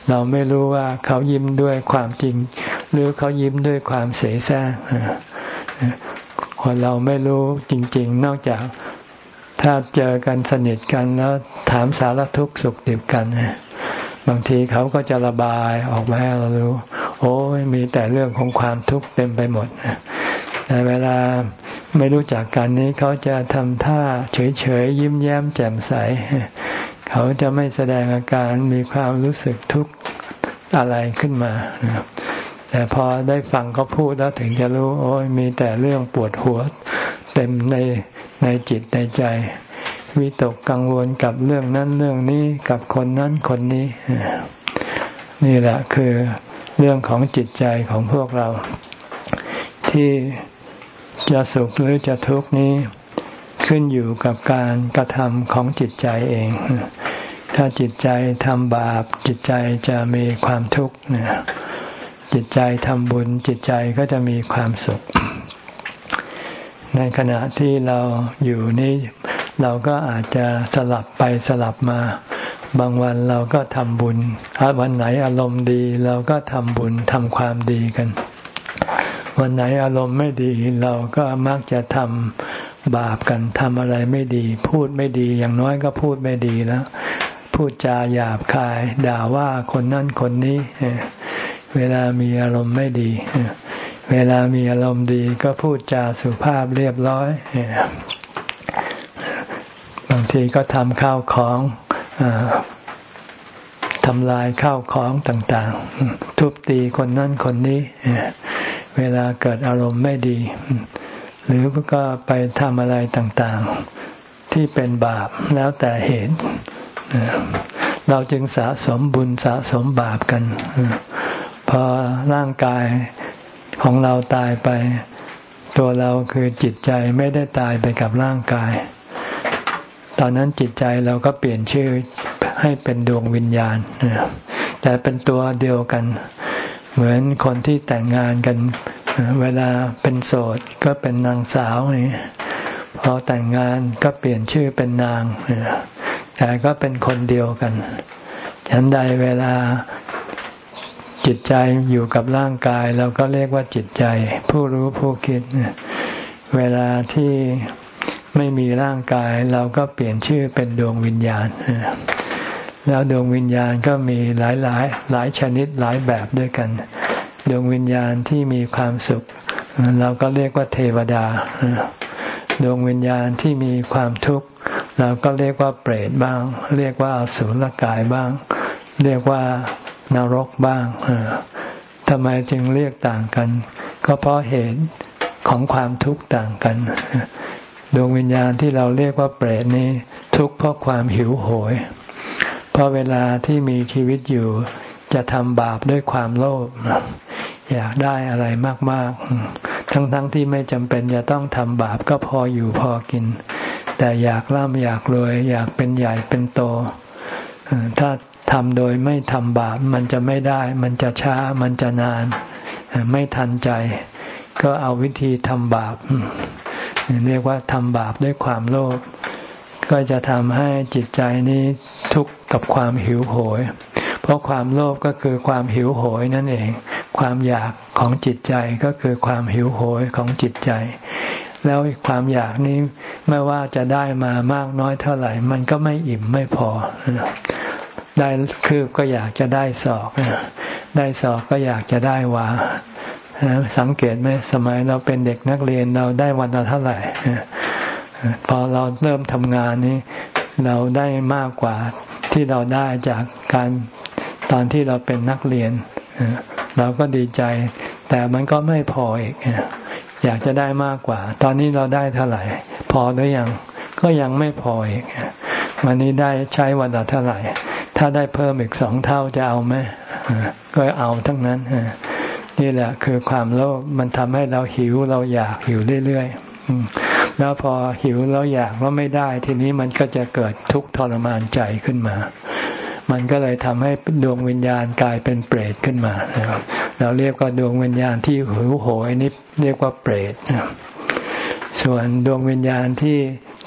เราไม่รู้ว่าเขายิ้มด้วยความจริง หรือเขายิ้มด้วยความเสียแซงคนเราไม่รู้จริง ๆ นอกจากถ้าเจอกันสนิทกันแล้วถามสารทุกข์สุขดิบกันบางทีเขาก็จะระบายออกมาให้เรารู้ โอ้ยมีแต่เรื่องของความทุกข์เต็มไปหมดแต่เวลา ไม่รู้จักกันนี้เขาจะทำท่าเฉยๆยิ้มแย้มแจ่มใส เขาจะไม่แสดงอาการมีความรู้สึกทุกข์อะไรขึ้นมา แต่พอได้ฟังเขาพูดแล้วถึงจะรู้ โอ้ยมีแต่เรื่องปวดหัว เต็มในในจิตในใจวิตกกังวลกับเรื่องนั้นเรื่องนี้กับคนนั้นคนนี้ นี่แหละคือเรื่องของจิตใจของพวกเรา ที่ จะสุขหรือจะทุกข์นี้ขึ้นอยู่กับการกระทำของจิตใจเอง ถ้าจิตใจทำบาป จิตใจจะมีความทุกข์จิตใจทำบุญ จิตใจก็จะมีความสุข ในขณะที่เราอยู่นี้เราก็อาจจะสลับไปสลับมา บางวันเราก็ทำบุญวันไหนอารมณ์ดี เราก็ทำบุญทำความดีกัน วันไหนอารมณ์ไม่ดีเราก็มักจะทำบาปกันทำอะไรไม่ดี พูดไม่ดีอย่างน้อยก็พูดไม่ดีแล้ว พูดจาหยาบคาย ด่าว่าคนนั่นคนนี้ เวลามีอารมณ์ไม่ดี เวลามีอารมณ์ดีก็พูดจาสุภาพเรียบร้อยบางทีก็ทำข้าวของ ทำลายข้าวของต่างๆ ทุบตีคนนั้นคนนี้ เวลาเกิดอารมณ์ไม่ดี หรือก็ไปทำอะไรต่างๆ ที่เป็นบาปแล้วแต่เหตุ เราจึงสะสมบุญสะสมบาปกัน พอร่างกายของเราตายไป ตัวเราคือจิตใจไม่ได้ตายไปกับร่างกาย ตอนนั้นจิตใจเราก็เปลี่ยนชื่อให้เป็นดวงวิญญาณแต่เป็นตัวเดียวกัน เหมือนคนที่แต่งงานกัน เวลาเป็นโสดก็เป็นนางสาวนี่พอแต่งงานก็เปลี่ยนชื่อเป็นนางแต่ก็เป็นคนเดียวกันฉันใดเวลาจิตใจอยู่กับร่างกายเราก็เรียกว่าจิตใจ ผู้รู้ผู้คิด เวลาที่ ไม่มีร่างกาย เราก็เปลี่ยนชื่อเป็นดวงวิญญาณ แล้วดวงวิญญาณก็มีหลายหลายหลายชนิดหลายแบบด้วยกัน ดวงวิญญาณที่มีความสุข เราก็เรียกว่าเทวดา ดวงวิญญาณที่มีความทุกข์เราก็เรียกว่าเปรตบ้าง เรียกว่าอสุรกายบ้าง เรียกว่านรกบ้างทำไมจึงเรียกต่างกัน ก็เพราะเหตุของความทุกข์ต่างกัน ดวงวิญญาณที่เราเรียกว่าเปรตนี้ทุกข์เพราะความหิวโหย เพราะเวลาที่มีชีวิตอยู่จะทำบาปด้วยความโลภอยากได้อะไรมาก ๆ ทั้งๆทที่ไม่จำเป็นจะต้องทำบาปก็พออยู่พอกิน แต่อยากร่ำอยากรวย อยากเป็นใหญ่เป็นโต ถ้าทำโดยไม่ทำบาปมันจะไม่ได้ มันจะช้ามันจะนาน ไม่ทันใจ ก็เอาวิธีทำบาป เรียกว่าทำบาปด้วยความโลภก็จะทำให้จิตใจนี้ทุกข์กับความหิวโหย เพราะความโลภก็คือความหิวโหยนั่นเอง ความอยากของจิตใจก็คือความหิวโหยของจิตใจ แล้วความอยากนี้ไม่ว่าจะได้มามากน้อยเท่าไหร่ มันก็ไม่อิ่มไม่พอ ได้คืบก็อยากจะได้ศอก ได้ศอกก็อยากจะได้วา สังเกตไหมสมัยเราเป็นเด็กนักเรียนเราได้วันละเท่าไหร่พอเราเริ่มทำงานนี้เราได้มากกว่าที่เราได้จากการตอนที่เราเป็นนักเรียน เราก็ดีใจ แต่มันก็ไม่พออีก อยากจะได้มากกว่า ตอนนี้เราได้เท่าไหร่ พอหรือยังก็ยังไม่พออีก วันนี้ได้ใช้วันละเท่าไหร่ ถ้าได้เพิ่มอีกสองเท่าจะเอาไหมก็เอาทั้งนั้น นี่แหละคือความโลภมันทำให้เราหิวเราอยากหิวเรื่อยๆแล้วพอหิวแล้วอยากว่าไม่ได้ ทีนี้มันก็จะเกิดทุกข์ทรมานใจขึ้นมา มันก็เลยทำให้ดวงวิญญาณกลายเป็นเปรตขึ้นมาเราเรียกว่าดวงวิญญาณที่หิวโหยนี่เรียกว่าเปรตส่วนดวงวิญญาณที่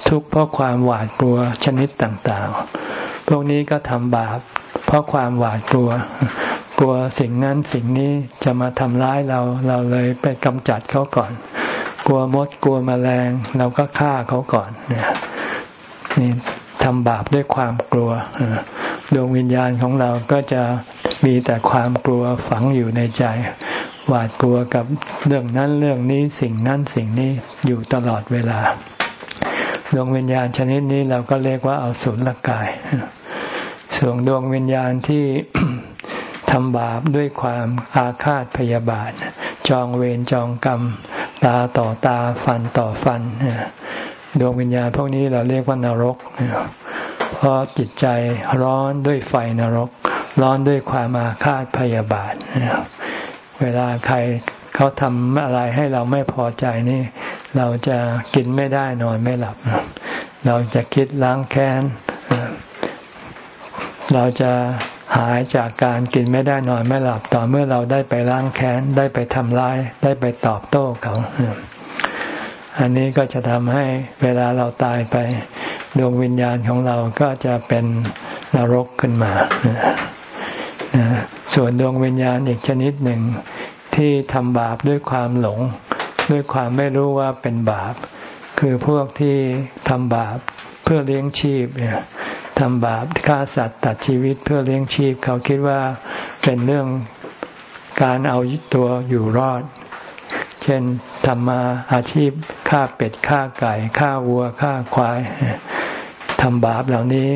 ทุกข์เพราะความหวาดกลัวชนิดต่างๆ พวกนี้ก็ทำบาปเพราะความหวาดกลัว กลัวสิ่งนั้นสิ่งนี้จะมาทำร้ายเราเราเลยไปกำจัดเขาก่อน กลัวมดกลัวมแมลง เราก็ฆ่าเขาก่อนเนี่ยนี่ทำบาปด้วยความกลัวดวงวิญญาณของเราก็จะมีแต่ความกลัวฝังอยู่ในใจ หวาดกลัวกับเรื่องนั้นเรื่องนี้สิ่งนั้นสิ่งนี้อยู่ตลอดเวลา ดวงวิญญาณชนิดนี้เราก็เรียกว่าเอาสุลกาย ส่วนดวงวิญญาณที่ ทำบาปด้วยความอาฆาตพยาบาท จองเวรจองกรรม ตาต่อตาฟันต่อฟันดวงวิญญาณพวกนี้เราเรียกว่านรก เพราะจิตใจร้อนด้วยไฟนรก ร้อนด้วยความอาฆาตพยาบาท เวลาใครเขาทำอะไรให้เราไม่พอใจนี่ เราจะกินไม่ได้นอนไม่หลับ เราจะคิดล้างแค้น เราจะ หายจากการกินไม่ได้นอนไม่หลับต่อเมื่อเราได้ไปล้างแค้น ได้ไปทำร้าย ได้ไปตอบโต้เขา อันนี้ก็จะทำให้เวลาเราตายไป ดวงวิญญาณของเราก็จะเป็นนรกขึ้นมา ส่วนดวงวิญญาณอีกชนิดหนึ่งที่ทำบาปด้วยความหลง ด้วยความไม่รู้ว่าเป็นบาป คือพวกที่ทำบาปเพื่อเลี้ยงชีพเนี่ย ทำบาปฆ่าสัตว์ตัดชีวิตเพื่อเลี้ยงชีพ เขาคิดว่าเป็นเรื่องการเอาตัวอยู่รอด เช่นทำมาอาชีพฆ่าเป็ดฆ่าไก่ฆ่าวัวฆ่าควายทำบาปเหล่านี้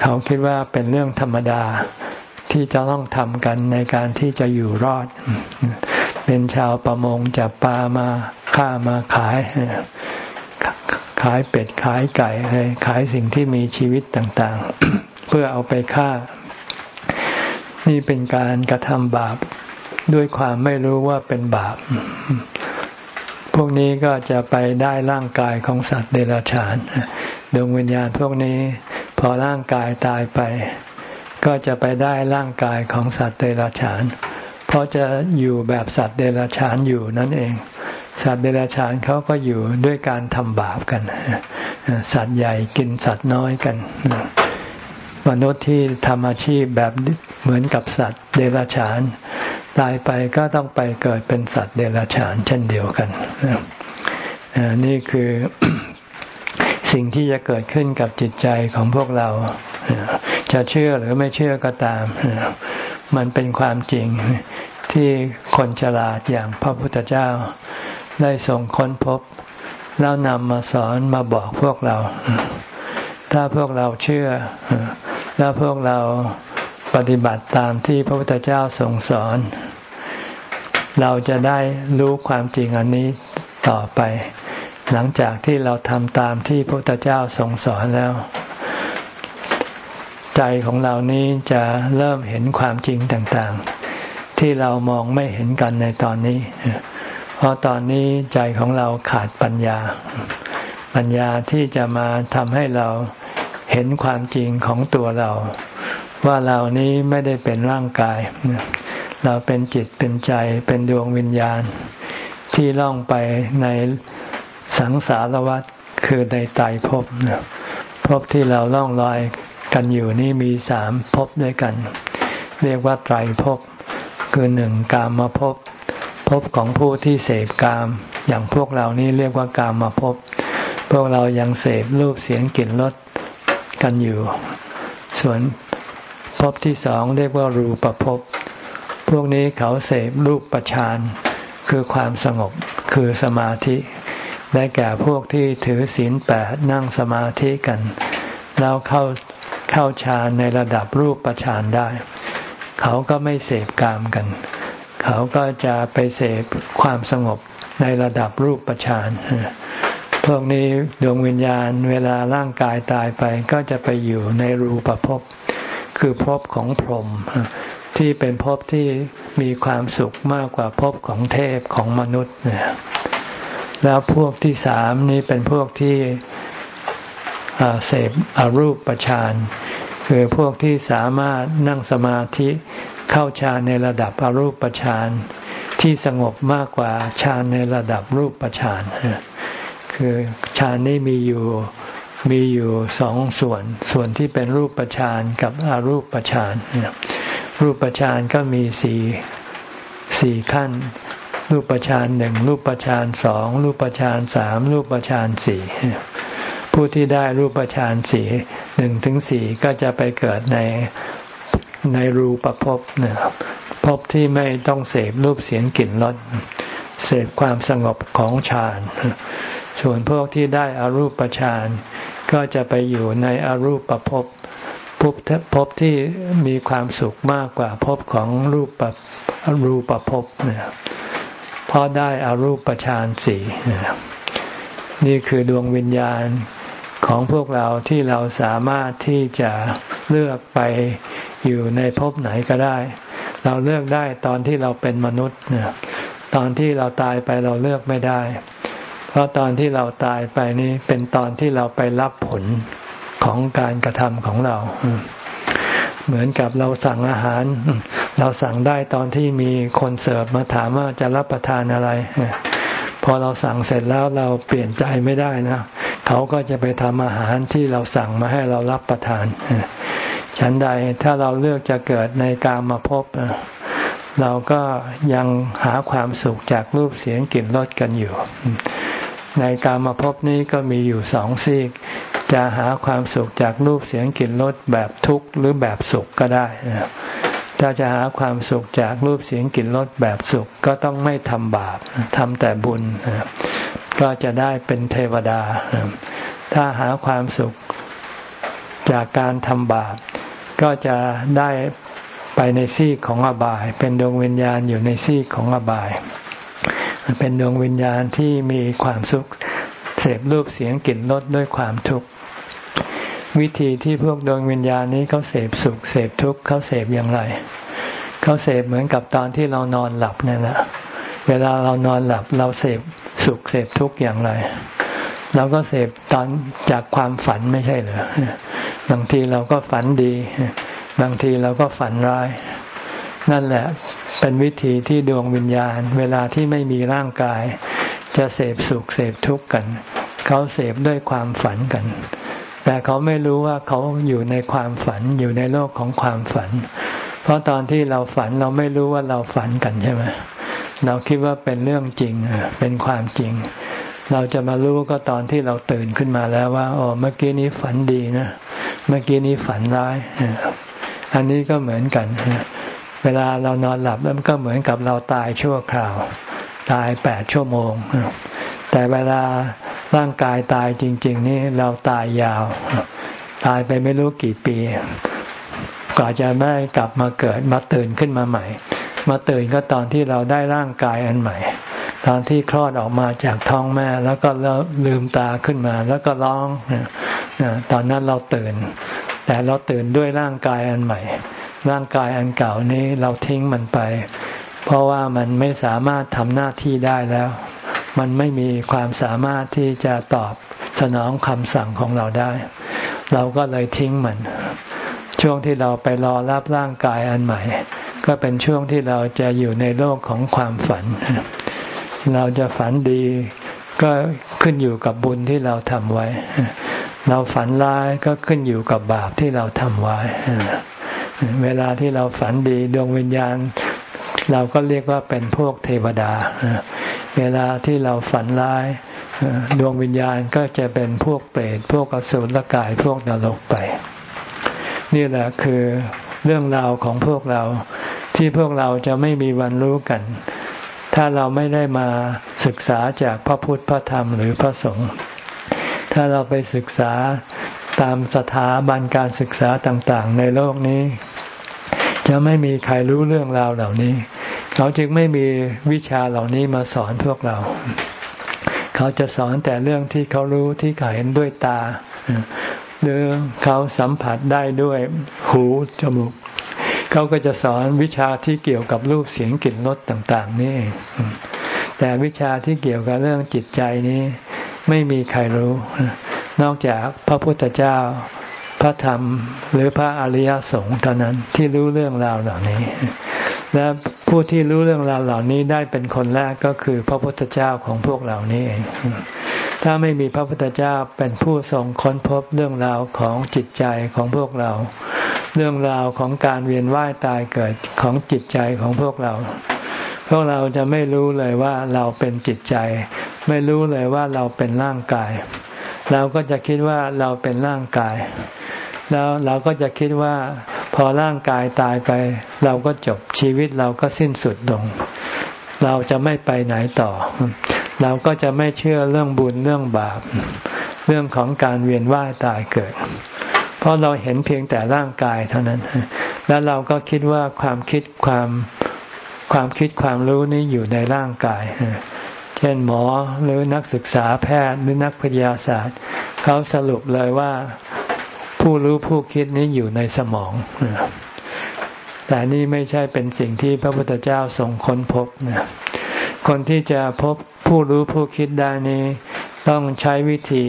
เขาคิดว่าเป็นเรื่องธรรมดาที่จะต้องทำกันในการที่จะอยู่รอด เป็นชาวประมงจับปลามาฆ่ามาขาย ขายเป็ดขายไก่เลยขายสิ่งที่มีชีวิตต่าง ๆ เพื่อเอาไปฆ่า นี่เป็นการกระทำบาปด้วยความไม่รู้ว่าเป็นบาป พวกนี้ก็จะไปได้ร่างกายของสัตว์เดรัจฉานดวงวิญญาณพวกนี้ พอร่างกายตายไป ก็จะไปได้ร่างกายของสัตว์เดรัจฉาน เพราะจะอยู่แบบสัตว์เดรัจฉานอยู่นั่นเอง สัตว์เดรัจฉานเขาก็อยู่ด้วยการทำบาปกัน สัตว์ใหญ่กินสัตว์น้อยกัน มนุษย์ที่ทำอาชีพแบบเหมือนกับสัตว์เดรัจฉาน ตายไปก็ต้องไปเกิดเป็นสัตว์เดรัจฉานเช่นเดียวกันนี่คือสิ่งที่จะเกิดขึ้นกับจิตใจของพวกเรา จะเชื่อหรือไม่เชื่อก็ตาม มันเป็นความจริงที่คนฉลาดอย่างพระพุทธเจ้า ได้ส่งค้นพบ แล้วนำมาสอนมาบอกพวกเรา ถ้าพวกเราเชื่อ แล้วพวกเราปฏิบัติตามที่พระพุทธเจ้าทรงสอน เราจะได้รู้ความจริงอันนี้ต่อไป หลังจากที่เราทำตามที่พระพุทธเจ้าทรงสอนแล้ว ใจของเรานี้จะเริ่มเห็นความจริงต่างๆ ที่เรามองไม่เห็นกันในตอนนี้ เพราะตอนนี้ใจของเราขาดปัญญา ปัญญาที่จะมาทำให้เราเห็นความจริงของตัวเรา ว่าเรานี้ไม่ได้เป็นร่างกาย เราเป็นจิตเป็นใจเป็นดวงวิญญาณ ที่ล่องไปในสังสารวัฏคือในไตรภพภพที่เราล่องลอยกันอยู่นี่มีสามภพด้วยกัน เรียกว่าไตรภพคือหนึ่งกามภพ ภพของผู้ที่เสพกาม อย่างพวกเรานี่เรียกว่ากามมาภพพวกเรายังเสพรูปเสียงกลิ่นรสกันอยู่ ส่วนภพที่สองเรียกว่ารูปภพพวกนี้เขาเสพรูปประชานคือความสงบคือสมาธิ ได้แก่พวกที่ถือศีลแปดนั่งสมาธิกัน แล้วเข้าเข้าฌานในระดับรูปประฌานได้ เขาก็ไม่เสพกามกัน เขาก็จะไปเสพความสงบในระดับรูปประฌานพวกนี้ดวงวิญญาณเวลาร่างกายตายไปก็จะไปอยู่ในรูปภพคือภพของพรหมที่เป็นภพที่มีความสุขมากกว่าภพของเทพของมนุษย์แล้วพวกที่สามนี้เป็นพวกที่เสพอรูปประชาน คือพวกที่สามารถนั่งสมาธิเข้าฌานในระดับอรูปฌานที่สงบมากกว่าฌานในระดับรูปฌานคือฌานนี้มีอยู่มีอยู่สองส่วน ส่วนที่เป็นรูปฌานกับอรูปฌานรูปฌานก็มีสี่สี่ขั้น รูปฌานหนึ่งรูปฌานสองรูปฌานสามรูปฌานสี่ ผู้ที่ได้รูปฌานสี่หนึ่งถึงสี่ก็จะไปเกิดในในรูปภพเนี่ยภพที่ไม่ต้องเสพรูปเสียงกลิ่นรสเสพความสงบของฌานส่วนพวกที่ได้อารูปฌานก็จะไปอยู่ในอรูปภพภพภพที่มีความสุขมากกว่าภพของรูปรูปภพเนี่ยเพราะได้อารูปฌานสี่นี่คื นี่คือดวงวิญญาณของพวกเราที่เราสามารถที่จะเลือกไปอยู่ในภพไหนก็ได้ เราเลือกได้ตอนที่เราเป็นมนุษย์เนี่ยตอนที่เราตายไปเราเลือกไม่ได้ เพราะตอนที่เราตายไปนี้เป็นตอนที่เราไปรับผลของการกระทำของเรา เหมือนกับเราสั่งอาหาร เราสั่งได้ตอนที่มีคนเสิร์ฟมาถามว่าจะรับประทานอะไร พอเราสั่งเสร็จแล้วเราเปลี่ยนใจไม่ได้นะเขาก็จะไปทำอาหารที่เราสั่งมาให้เรารับประทาน ฉันใดถ้าเราเลือกจะเกิดในการมาพบเราก็ยังหาความสุขจากรูปเสียงกลิ่นรสกันอยู่ ในการมาพบนี้ก็มีอยู่สองซีก จะหาความสุขจากรูปเสียงกลิ่นรสแบบทุกข์หรือแบบสุขก็ได้ ถ้าจะหาความสุขจากรูปเสียงกลิ่นรสแบบสุขก็ต้องไม่ทำบาปทำแต่บุญ ก็จะได้เป็นเทวดา ถ้าหาความสุขจากการทำบาป ก็จะได้ไปในซีกของอบาย เป็นดวงวิญญาณอยู่ในซีกของอบาย เป็นดวงวิญญาณที่มีความสุขเสพรูปเสียงกลิ่นรสด้วยความทุกข์ วิธีที่พวกดวงวิญญาณนี้เขาเสพสุขเสพทุกข์เขาเสพอย่างไรเขาเสพเหมือนกับตอนที่เรานอนหลับนี่แหละเวลาเรานอนหลับเราเสพสุขเสพทุกข์อย่างไรเราก็เสพตอนจากความฝันไม่ใช่เหรอบางทีเราก็ฝันดี บางทีเราก็ฝันร้าย นั่นแหละเป็นวิธีที่ดวงวิญญาณ เวลาที่ไม่มีร่างกาย จะเสพสุขเสพทุกข์กัน เขาเสพด้วยความฝันกัน แต่เขาไม่รู้ว่าเขาอยู่ในความฝันอยู่ในโลกของความฝัน เพราะตอนที่เราฝันเราไม่รู้ว่าเราฝันกันใช่ไหมเราคิดว่าเป็นเรื่องจริงเป็นความจริง เราจะมารู้ก็ตอนที่เราตื่นขึ้นมาแล้วว่าโอ้เมื่อกี้นี้ฝันดีนะเมื่อกี้นี้ฝันร้ายอันนี้ก็เหมือนกันเวลาเรานอนหลับแล้วก็เหมือนกับเราตายชั่วคราว ตายแปดชั่วโมง แต่เวลา ร่างกายตายจริง ๆ นี่เราตายยาว ตายไปไม่รู้กี่ปีกว่าจะได้กลับมาเกิดมาตื่นขึ้นมาใหม่ มาตื่นก็ตอนที่เราได้ร่างกายอันใหม่ ตอนที่คลอดออกมาจากท้องแม่แล้วก็ลืมตาขึ้นมา แล้วก็ร้องตอนนั้นเราตื่น แต่เราตื่นด้วยร่างกายอันใหม่ ร่างกายอันเก่านี้เราทิ้งมันไป เพราะว่ามันไม่สามารถทำหน้าที่ได้แล้ว มันไม่มีความสามารถที่จะตอบสนองคำสั่งของเราได้ เราก็เลยทิ้งมัน ช่วงที่เราไปรอรับร่างกายอันใหม่ ก็เป็นช่วงที่เราจะอยู่ในโลกของความฝัน เราจะฝันดีก็ขึ้นอยู่กับบุญที่เราทำไว้ เราฝันร้ายก็ขึ้นอยู่กับบาปที่เราทำไว้ เวลาที่เราฝันดีดวงวิญญาณ เราก็เรียกว่าเป็นพวกเทวดา เวลาที่เราฝันร้ายดวงวิญญาณก็จะเป็นพวกเปรตพวกอสุรกายพวกนรกไป นี่แหละคือเรื่องราวของพวกเราที่พวกเราจะไม่มีวันรู้กัน ถ้าเราไม่ได้มาศึกษาจากพระพุทธพระธรรมหรือพระสงฆ์ถ้าเราไปศึกษาตามสถาบันการศึกษาต่างๆ ในโลกนี้ จะไม่มีใครรู้เรื่องราวเหล่านี้ เขาจึงไม่มีวิชาเหล่านี้มาสอนพวกเรา เขาจะสอนแต่เรื่องที่เขารู้ที่เขาเห็นด้วยตา หรือเขาสัมผัสได้ด้วยหูจมูก เขาก็จะสอนวิชาที่เกี่ยวกับรูปเสียงกลิ่นรสต่าง ๆ นี่ แต่วิชาที่เกี่ยวกับเรื่องจิตใจนี้ ไม่มีใครรู้ นอกจากพระพุทธเจ้าพระธรรมหรือพระอริยสงฆ์เท่านั้นที่รู้เรื่องราวเหล่านี้ และ ผู้ที่รู้เรื่องราวเหล่านี้ได้เป็นคนแรกก็คือพระพุทธเจ้าของพวกเหล่านี้เอง ถ้าไม่มีพระพุทธเจ้าเป็นผู้ทรงค้นพบเรื่องราวของจิตใจของพวกเรา เรื่องราวของการเวียนว่ายตายเกิดของจิตใจของพวกเรา พวกเราจะไม่รู้เลยว่าเราเป็นจิตใจ ไม่รู้เลยว่าเราเป็นร่างกาย เราก็จะคิดว่าเราเป็นร่างกาย แล้วเราก็จะคิดว่าพอร่างกายตายไป เราก็จบชีวิตเราก็สิ้นสุดลง เราจะไม่ไปไหนต่อ เราก็จะไม่เชื่อเรื่องบุญเรื่องบาป เรื่องของการเวียนว่ายตายเกิด เพราะเราเห็นเพียงแต่ร่างกายเท่านั้น แล้วเราก็คิดว่าความคิดความความคิดความรู้นี้อยู่ในร่างกาย เช่นหมอหรือนักศึกษาแพทย์หรือนักพยาศาสตร์ เขาสรุปเลยว่า ผู้รู้ผู้คิดนี้อยู่ในสมอง แต่นี่ไม่ใช่เป็นสิ่งที่พระพุทธเจ้าทรงค้นพบนะคนที่จะพบผู้รู้ผู้คิดได้นี้ ต้องใช้วิธี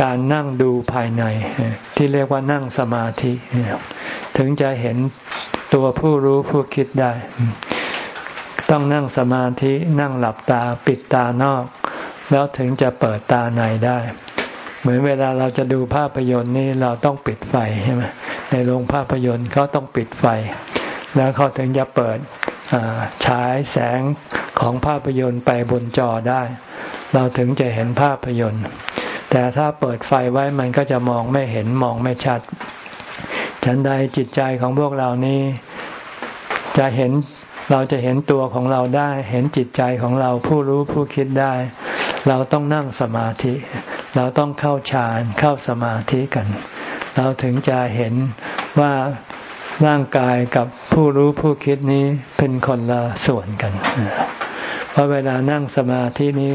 การนั่งดูภายใน ที่เรียกว่านั่งสมาธิ ถึงจะเห็นตัวผู้รู้ผู้คิดได้ ต้องนั่งสมาธินั่งหลับตาปิดตานอก แล้วถึงจะเปิดตาในได้ เหมือนเวลาเราจะดูภาพยนตร์นี่เราต้องปิดไฟใช่ไหมในโรงภาพยนตร์เขาต้องปิดไฟ แล้วเขาถึงจะเปิดฉายแสงของภาพยนตร์ไปบนจอได้ เราถึงจะเห็นภาพยนตร์ แต่ถ้าเปิดไฟไว้มันก็จะมองไม่เห็นมองไม่ชัด ฉันใดจิตใจของพวกเรานี้จะเห็นเราจะเห็นตัวของเราได้ เห็นจิตใจของเราผู้รู้ผู้คิดได้ เราต้องนั่งสมาธิ เราต้องเข้าฌานเข้าสมาธิกัน เราถึงจะเห็นว่าร่างกายกับผู้รู้ผู้คิดนี้เป็นคนละส่วนกัน เพราะเวลานั่งสมาธินี้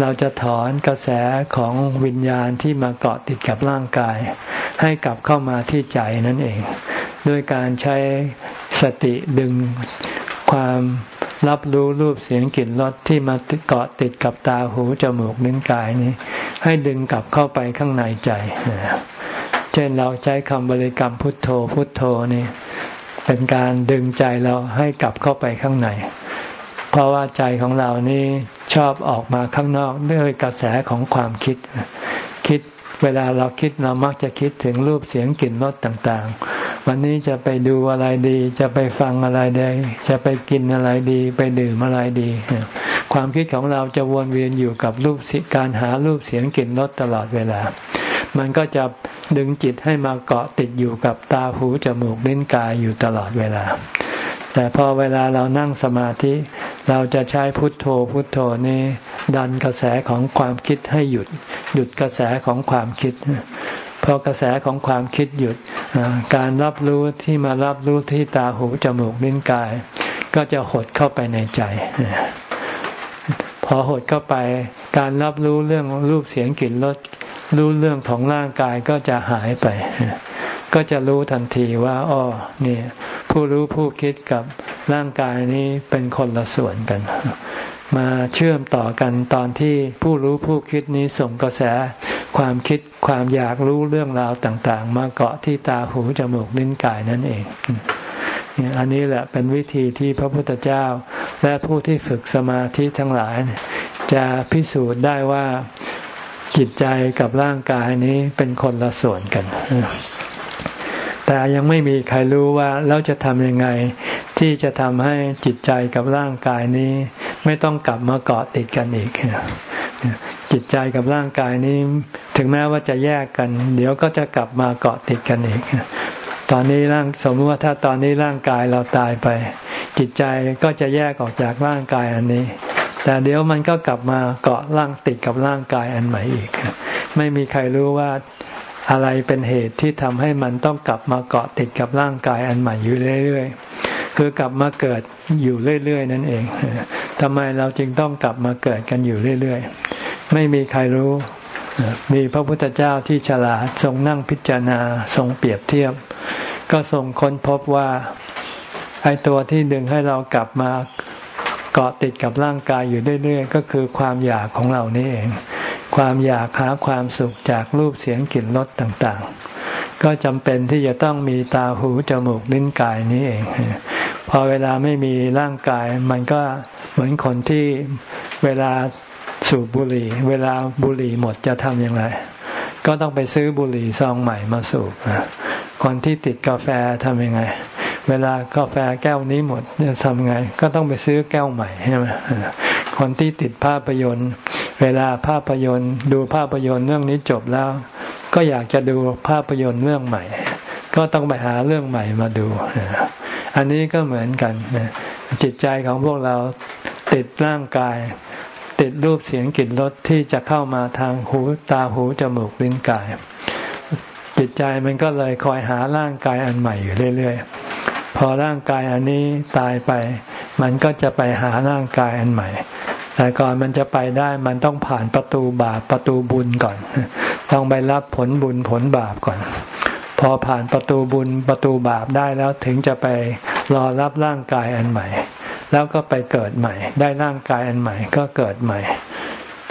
เราจะถอนกระแสของวิญญาณที่มาเกาะติดกับร่างกาย ให้กลับเข้ามาที่ใจนั่นเอง ด้วยการใช้สติดึงความ รับรู้รูปเสียงกลิ่นรสที่มาเกาะติดกับตาหูจมูกนิ้วกายนี้ ให้ดึงกลับเข้าไปข้างในใจ เช่นเราใช้คำบริกรรมพุทโธพุทโธนี่เป็นการดึงใจเราให้กลับเข้าไปข้างใน เพราะว่าใจของเรานี่ชอบออกมาข้างนอกด้วยกระแสของความคิด คิดเวลาเราคิดเรามักจะคิดถึงรูปเสียงกลิ่นรสต่างๆ วันนี้จะไปดูอะไรดี จะไปฟังอะไรดี จะไปกินอะไรดี ไปดื่มอะไรดี ความคิดของเราจะวนเวียนอยู่กับรูปการหารูปเสียงกลิ่นรสตลอดเวลา มันก็จะดึงจิตให้มาเกาะติดอยู่กับตาหูจมูกลิ้นกายอยู่ตลอดเวลา แต่พอเวลาเรานั่งสมาธิ เราจะใช้พุทโธพุทโธนี้ดันกระแสของความคิดให้หยุด หยุดกระแสของความคิด พอกระแสของความคิดหยุดการรับรู้ที่มารับรู้ที่ตาหูจมูกลิ้นกาย ก็จะหดเข้าไปในใจ พอหดเข้าไป การรับรู้เรื่องรูปเสียงกลิ่นรสรู้เรื่องของร่างกายก็จะหายไป ก็จะรู้ทันทีว่าอ๋อนี่ผู้รู้ผู้คิดกับร่างกายนี้เป็นคนละส่วนกัน มาเชื่อมต่อกันตอนที่ผู้รู้ผู้คิดนี้ส่งกระแส ความคิดความอยากรู้เรื่องราวต่างๆ มาเกาะที่ตาหูจมูกลิ้นกายนั่นเอง อันนี้แหละเป็นวิธีที่พระพุทธเจ้า และผู้ที่ฝึกสมาธิทั้งหลาย จะพิสูจน์ได้ว่าจิตใจกับร่างกายนี้เป็นคนละส่วนกัน แต่ยังไม่มีใครรู้ว่าแล้วจะทำยังไง ที่จะทำให้จิตใจกับร่างกายนี้ ไม่ต้องกลับมาเกาะติดกันอีก จิตใจกับร่างกายนี้ ถึงแม้ว่าจะแยกกัน เดี๋ยวก็จะกลับมาเกาะติดกันอีก ตอนนี้ร่างสมมติว่าถ้าตอนนี้ร่างกายเราตายไป จิตใจก็จะแยกออกจากร่างกายอันนี้แต่เดี๋ยวมันก็กลับมาเกาะร่างติดกับร่างกายอันใหม่อีก ไม่มีใครรู้ว่า อะไรเป็นเหตุที่ทำให้มันต้องกลับมาเกาะติดกับร่างกายอันใหม่อยู่เรื่อยๆ คือกลับมาเกิดอยู่เรื่อยๆ นั่นเองทำไมเราจึงต้องกลับมาเกิดกันอยู่เรื่อยๆ ไม่มีใครรู้ มีพระพุทธเจ้าที่ฉลาดทรงนั่งพิจารณาทรงเปรียบเทียบ ก็ทรงค้นพบว่าไอ้ตัวที่ดึงให้เรากลับมาเกาะติดกับร่างกายอยู่เรื่อยๆ ก็คือความอยากของเรานี่เอง ความอยากหาความสุขจากรูปเสียงกลิ่นรสต่างๆ ก็จำเป็นที่จะต้องมีตาหูจมูกลิ้นกายนี้เอง พอเวลาไม่มีร่างกาย มันก็เหมือนคนที่เวลาสูบบุหรี่ เวลาบุหรี่หมดจะทำอย่างไร ก็ต้องไปซื้อบุหรี่ซองใหม่มาสูบคนที่ติดกาแฟทำยังไง เวลากาแฟแก้วนี้หมดจะทำไง ก็ต้องไปซื้อแก้วใหม่ใช่ไหมคนที่ติดภาพยนตร์ เวลาภาพยนตร์ดูภาพยนตร์เรื่องนี้จบแล้ว ก็อยากจะดูภาพยนตร์เรื่องใหม่ ก็ต้องไปหาเรื่องใหม่มาดู อันนี้ก็เหมือนกันจิตใจของพวกเราติดร่างกาย ติดรูปเสียงกลิ่นรสที่จะเข้ามาทางหูตาหูจมูกลิ้นกาย จิตใจมันก็เลยคอยหาร่างกายอันใหม่อยู่เรื่อยๆพอร่างกายอันนี้ตายไป มันก็จะไปหาร่างกายอันใหม่ แต่ก่อนมันจะไปได้มันต้องผ่านประตูบาปประตูบุญก่อน ต้องไปรับผลบุญผลบาปก่อน พอผ่านประตูบุญประตูบาปได้แล้วถึงจะไปรอรับร่างกายอันใหม่ แล้วก็ไปเกิดใหม่ ได้ร่างกายอันใหม่ก็เกิดใหม่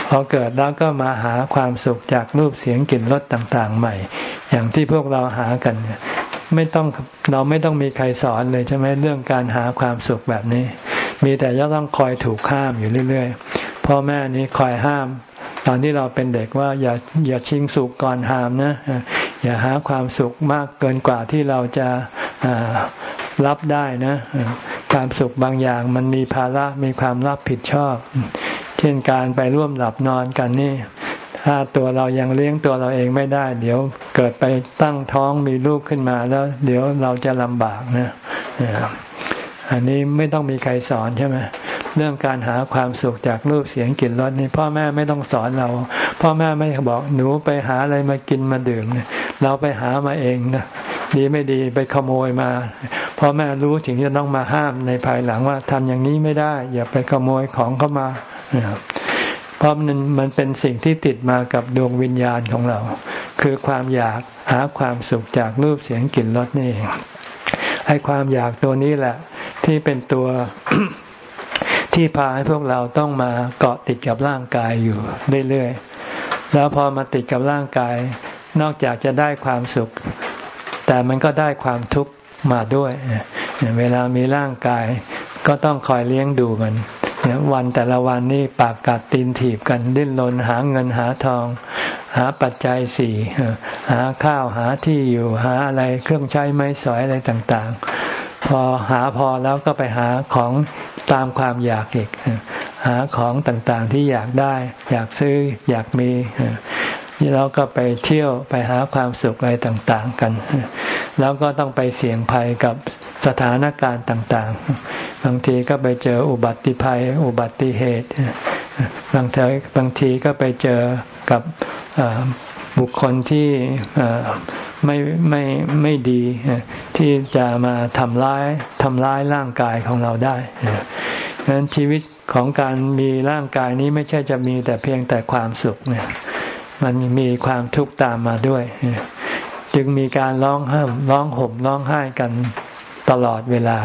พอเกิดแล้วก็มาหาความสุขจากรูปเสียงกลิ่นรสต่างๆ ใหม่ อย่างที่พวกเราหากัน ไม่ต้องเราไม่ต้องมีใครสอนเลยใช่ไหมเรื่องการหาความสุขแบบนี้ มีแต่จะต้องคอยถูกห้ามอยู่เรื่อยๆพ่อแม่นี้คอยห้าม ตอนที่เราเป็นเด็กว่าอย่าอย่าชิงสุขก่อนห้ามนะอย่าหาความสุขมากเกินกว่าที่เราจะรับได้นะ ความสุขบางอย่างมันมีภาระมีความรับผิดชอบ เช่นการไปร่วมหลับนอนกันนี่ ถ้าตัวเรายังเลี้ยงตัวเราเองไม่ได้ เดี๋ยวเกิดไปตั้งท้องมีลูกขึ้นมาแล้ว เดี๋ยวเราจะลำบากนะอันนี้ไม่ต้องมีใครสอนใช่ไหม เรื่องการหาความสุขจากรูปเสียงกลิ่นรสนี่พ่อแม่ไม่ต้องสอนเรา พ่อแม่ไม่บอกหนูไปหาอะไรมากินมาดื่มเราไปหามาเองนะดีไม่ดีไปขโมยมาพ่อแม่รู้ถึงจะต้องมาห้ามในภายหลังว่าทำอย่างนี้ไม่ได้ อย่าไปขโมยของเข้ามาเพราะมันมันเป็นสิ่งที่ติดมากับดวงวิญญาณของเรา คือความอยากหาความสุขจากรูปเสียงกลิ่นรสนี่เองไอ้ความอยากตัวนี้แหละ ที่เป็นตัว ที่พาให้พวกเราต้องมาเกาะติดกับร่างกายอยู่เรื่อยๆ แล้วพอมาติดกับร่างกาย นอกจากจะได้ความสุข แต่มันก็ได้ความทุกข์มาด้วย เวลามีร่างกายก็ต้องคอยเลี้ยงดูมัน วันแต่ละวันนี่ปากกัดตีนถีบกันดิ้นรนหาเงินหาทอง หาปัจจัยสี่หาข้าวหาที่อยู่หาอะไรเครื่องใช้ไม้สอยอะไรต่างๆ พอหาพอแล้วก็ไปหาของตามความอยากอีก หาของต่างๆที่อยากได้ อยากซื้ออยากมีแล้วก็ไปเที่ยวไปหาความสุขอะไรต่างๆกัน แล้วก็ต้องไปเสี่ยงภัยกับสถานการณ์ต่างๆ บางทีก็ไปเจออุบัติภัย อุบัติเหตุ บางทีบางทีก็ไปเจอกับ บุคคลที่ไม่ไม่ไม่ดีที่จะมาทำร้ายทำร้ายร่างกายของเราได้ดังนั้นชีวิตของการมีร่างกายนี้ไม่ใช่จะมีแต่เพียงแต่ความสุขเนี่ยมันมีความทุกข์ตามมาด้วย จึงมีการร้องห้ามร้องห่มร้องไห้กันตลอดเวลา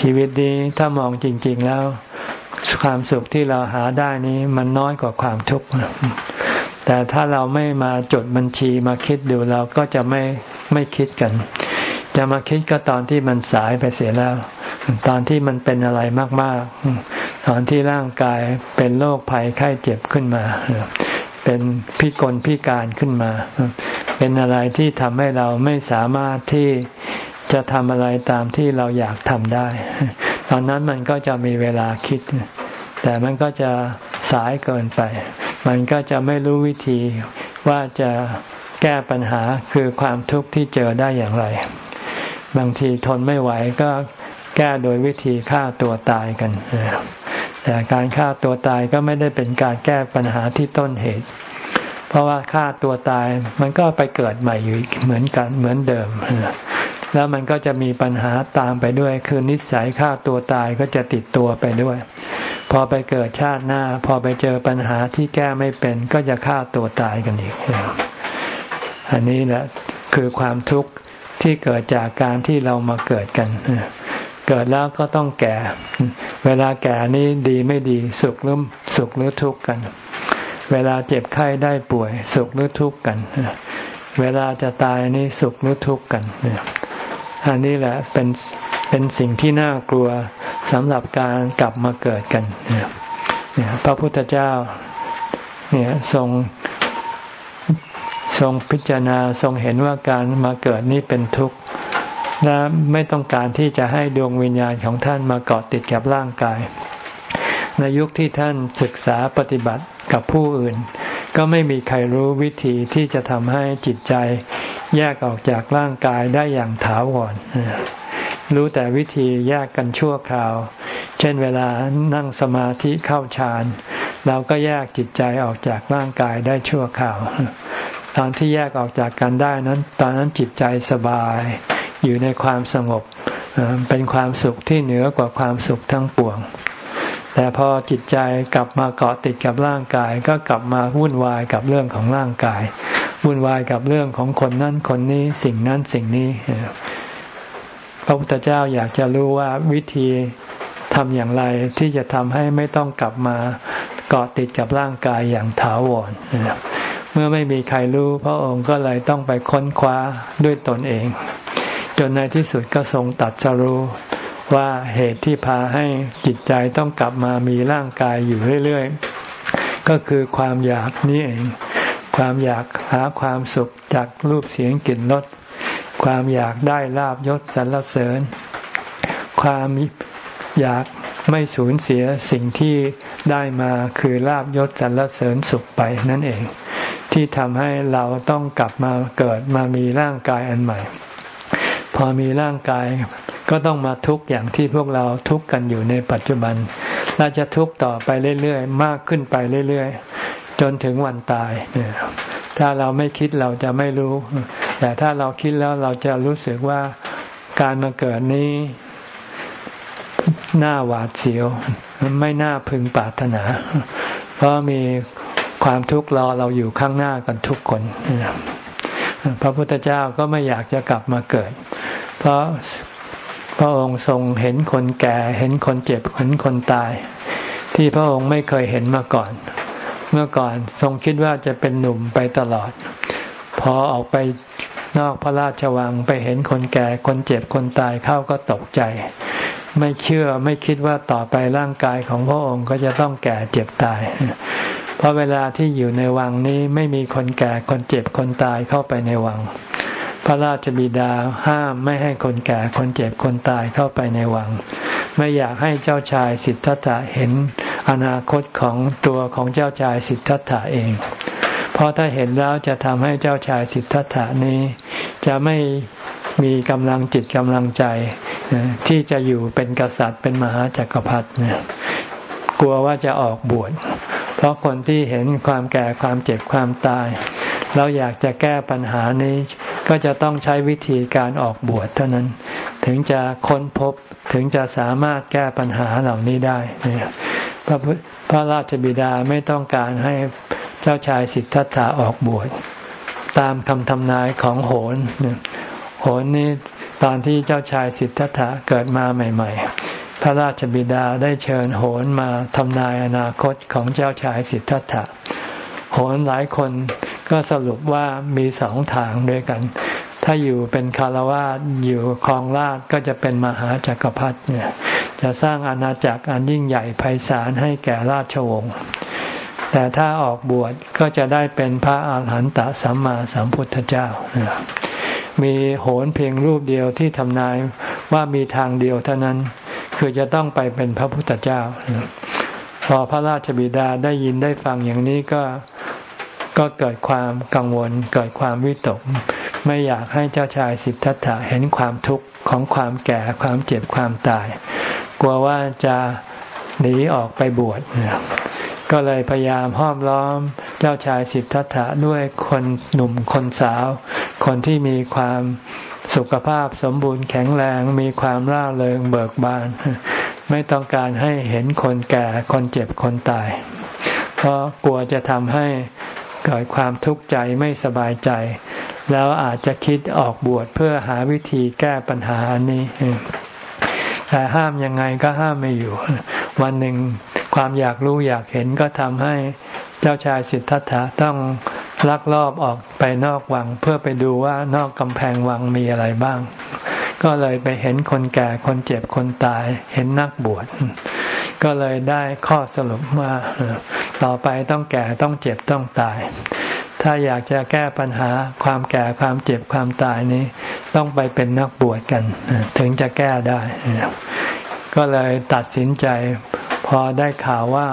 ชีวิตนี้ถ้ามองจริง ๆแล้ว ความสุขที่เราหาได้นี้มันน้อยกว่าความทุกข์ แต่ถ้าเราไม่มาจดบัญชีมาคิดดูเราก็จะไม่ไม่คิดกัน จะมาคิดก็ตอนที่มันสายไปเสียแล้ว ตอนที่มันเป็นอะไรมาก ๆ ตอนที่ร่างกายเป็นโรคภัยไข้เจ็บขึ้นมาเป็นพิกลพิการขึ้นมา เป็นอะไรที่ทำให้เราไม่สามารถที่จะทำอะไรตามที่เราอยากทำได้ ตอนนั้นมันก็จะมีเวลาคิด แต่มันก็จะสายเกินไป มันก็จะไม่รู้วิธีว่าจะแก้ปัญหาคือความทุกข์ที่เจอได้อย่างไร บางทีทนไม่ไหวก็แก้โดยวิธีฆ่าตัวตายกัน แต่การฆ่าตัวตายก็ไม่ได้เป็นการแก้ปัญหาที่ต้นเหตุ เพราะว่าฆ่าตัวตายมันก็ไปเกิดใหม่อยู่เหมือนกันเหมือนเดิม แล้วมันก็จะมีปัญหาตามไปด้วย คือนิสัยฆ่าตัวตายก็จะติดตัวไปด้วย พอไปเกิดชาติหน้า พอไปเจอปัญหาที่แก้ไม่เป็น ก็จะฆ่าตัวตายกันอีก อันนี้แหละคือความทุกข์ที่เกิดจากการที่เรามาเกิดกัน เกิดแล้วก็ต้องแก่ เวลาแก่นี้ดีไม่ดีสุขหรือสุขหรือทุกข์กัน เวลาเจ็บไข้ได้ป่วย สุขหรือทุกข์กัน เวลาจะตายนี้สุขหรือทุกข์กัน อันนี้แหละเป็น เป็นสิ่งที่น่ากลัวสำหรับการกลับมาเกิดกันพระพุทธเจ้าเนี่ยทรงทรงพิจารณาทรงเห็นว่าการมาเกิดนี้เป็นทุกข์และไม่ต้องการที่จะให้ดวงวิญญาณของท่านมาเกาะติดกับร่างกาย ในยุคที่ท่านศึกษาปฏิบัติกับผู้อื่น ก็ไม่มีใครรู้วิธีที่จะทำให้จิตใจแยกออกจากร่างกายได้อย่างถาวร รู้แต่วิธีแยกกันชั่วคราว เช่นเวลานั่งสมาธิเข้าฌานเราก็แยกจิตใจออกจากร่างกายได้ชั่วคราว ตอนที่แยกออกจากกันได้นั้น ตอนนั้นจิตใจสบาย อยู่ในความสงบ เป็นความสุขที่เหนือกว่าความสุขทั้งปวง แต่พอจิตใจกลับมาเกาะติดกับร่างกาย ก็กลับมาวุ่นวายกับเรื่องของร่างกาย วุ่นวายกับเรื่องของคนนั้นคนนี้สิ่งนั้นสิ่งนี้ พระพุทธเจ้าอยากจะรู้ว่าวิธีทำอย่างไรที่จะทำให้ไม่ต้องกลับมาเกาะติดกับร่างกายอย่างถาวรเมื่อไม่มีใครรู้ พระองค์ก็เลยต้องไปค้นคว้าด้วยตนเอง จนในที่สุดก็ทรงตัดสรู้ว่าเหตุที่พาให้จิตใจต้องกลับมามีร่างกายอยู่เรื่อยๆ ก็คือความอยากนี่เอง ความอยากหาความสุขจากรูปเสียงกลิ่นรส ความอยากได้ลาบยศสรรเสริญ ความอยากไม่สูญเสียสิ่งที่ได้มาคือลาบยศสรรเสริญสุขไปนั่นเอง ที่ทำให้เราต้องกลับมาเกิดมามีร่างกายอันใหม่ พอมีร่างกายก็ต้องมาทุกข์อย่างที่พวกเราทุกข์กันอยู่ในปัจจุบันเราจะทุกข์ต่อไปเรื่อยๆ มากขึ้นไปเรื่อยๆ จนถึงวันตาย ถ้าเราไม่คิดเราจะไม่รู้ แต่ถ้าเราคิดแล้วเราจะรู้สึกว่าการมาเกิดนี้น่าหวาดเสียว ไม่น่าพึงปรารถนา เพราะมีความทุกข์รอเราอยู่ข้างหน้ากันทุกคนพระพุทธเจ้าก็ไม่อยากจะกลับมาเกิด เพราะพระองค์ทรงเห็นคนแก่ เห็นคนเจ็บเห็นคนตาย ที่พระองค์ไม่เคยเห็นมาก่อน เมื่อก่อนทรงคิดว่าจะเป็นหนุ่มไปตลอด พอออกไปนอกพระราชวังไปเห็นคนแก่คนเจ็บคนตายเข้าก็ตกใจ ไม่เชื่อไม่คิดว่าต่อไปร่างกายของพระองค์ก็จะต้องแก่เจ็บตาย เพราะเวลาที่อยู่ในวังนี้ไม่มีคนแก่คนเจ็บคนตายเข้าไปในวัง พระราชบิดาห้ามไม่ให้คนแก่คนเจ็บคนตายเข้าไปในวัง ไม่อยากให้เจ้าชายสิทธัตถะเห็นอนาคตของตัวของเจ้าชายสิทธัตถะเอง เพราะถ้าเห็นแล้วจะทำให้เจ้าชายสิทธัตถะนี้ จะไม่มีกำลังจิตกำลังใจที่จะอยู่เป็นกษัตริย์เป็นมหาจักรพรรดิกลัวว่าจะออกบวช เพราะคนที่เห็นความแก่ความเจ็บความตาย เราอยากจะแก้ปัญหานี้ ก็จะต้องใช้วิธีการออกบวชเท่านั้น ถึงจะค้นพบถึงจะสามารถแก้ปัญหาเหล่านี้ได้ พระพระราชบิดาไม่ต้องการให้เจ้าชายสิทธัตถะออกบวชตามคำทำนายของโหนโหนนี้ตอนที่เจ้าชายสิทธัตถะเกิดมาใหม่ ๆ พระราชบิดาได้เชิญโหนมาทำนายอนาคตของเจ้าชายสิทธัตถะโหนหลายคนก็สรุปว่ามีสองทางด้วยกัน ถ้าอยู่เป็นคารวะอยู่ครองราชก็จะเป็นมหาจักรพรรดิเนี่ย จะสร้างอาณาจักรอันยิ่งใหญ่ไพศาลให้แก่ราชวงศ์แต่ถ้าออกบวชก็จะได้เป็นพระอาหารหันตสัมมาสัมพุทธเจ้า มีโหนเพียงรูปเดียวที่ทำนายว่ามีทางเดียวเท่านั้น คือจะต้องไปเป็นพระพุทธเจ้า พอพระราชบิดาได้ยินได้ฟังอย่างนี้ก็ก็เกิดความกังวลเกิดความวิตก ไม่อยากให้เจ้าชายสิทธัตถะเห็นความทุกข์ของความแก่ความเจ็บความตาย กลัวว่าจะหนีออกไปบวชก็เลยพยายามห้อมล้อมเจ้าชายสิทธัตถะด้วยคนหนุ่มคนสาว คนที่มีความสุขภาพสมบูรณ์แข็งแรงมีความร่าเริงเบิกบาน ไม่ต้องการให้เห็นคนแก่คนเจ็บคนตาย เพราะกลัวจะทำให้เกิดความทุกข์ใจไม่สบายใจ แล้วอาจจะคิดออกบวชเพื่อหาวิธีแก้ปัญหานี้ แต่ห้ามยังไงก็ห้ามไม่อยู่ วันหนึ่งความอยากรู้อยากเห็นก็ทำให้เจ้าชายสิทธัตถะต้องลักลอบออกไปนอกวัง เพื่อไปดูว่านอกกำแพงวังมีอะไรบ้าง ก็เลยไปเห็นคนแก่คนเจ็บคนตาย เห็นนักบวชก็เลยได้ข้อสรุปว่าต่อไปต้องแก่ต้องเจ็บต้องตาย ถ้าอยากจะแก้ปัญหาความแก่ความเจ็บความตายนี้ ต้องไปเป็นนักบวชกัน ถึงจะแก้ได้ ก็เลยตัดสินใจ พอได้ข่าวว่า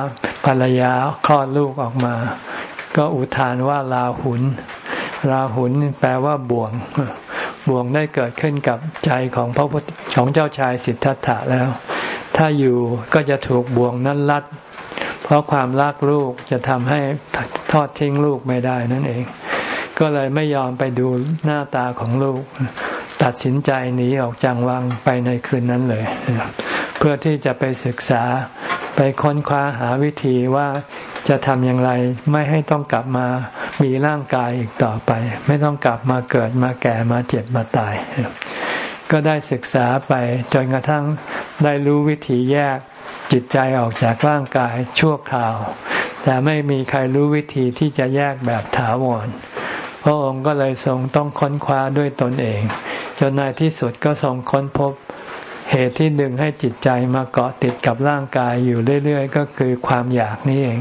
ภรรยาคลอดลูกออกมา ก็อุทานว่าลาหุนลาหุนแปลว่าบ่วง บ่วงได้เกิดขึ้นกับใจของพระพุทธของเจ้าชายสิทธัตถะแล้ว ถ้าอยู่ก็จะถูกบ่วงนั้นลัด เพราะความรักลูกจะทำให้ทอดทิ้งลูกไม่ได้นั่นเอง ก็เลยไม่ยอมไปดูหน้าตาของลูก ตัดสินใจหนีออกจากวังไปในคืนนั้นเลย เพื่อที่จะไปศึกษาไปค้นคว้าหาวิธีว่าจะทำอย่างไรไม่ให้ต้องกลับมามีร่างกายอีกต่อไป ไม่ต้องกลับมาเกิดมาแก่มาเจ็บมาตาย ก็ได้ศึกษาไปจนกระทั่งได้รู้วิธีแยก จิตใจออกจากร่างกายชั่วคราว แต่ไม่มีใครรู้วิธีที่จะแยกแบบถาวรพระองค์ก็เลยทรงต้องค้นคว้าด้วยตนเอง จนในที่สุดก็ทรงค้นพบเหตุที่ดึงให้จิตใจมาเกาะติดกับร่างกายอยู่เรื่อยๆ ก็คือความอยากนี่เอง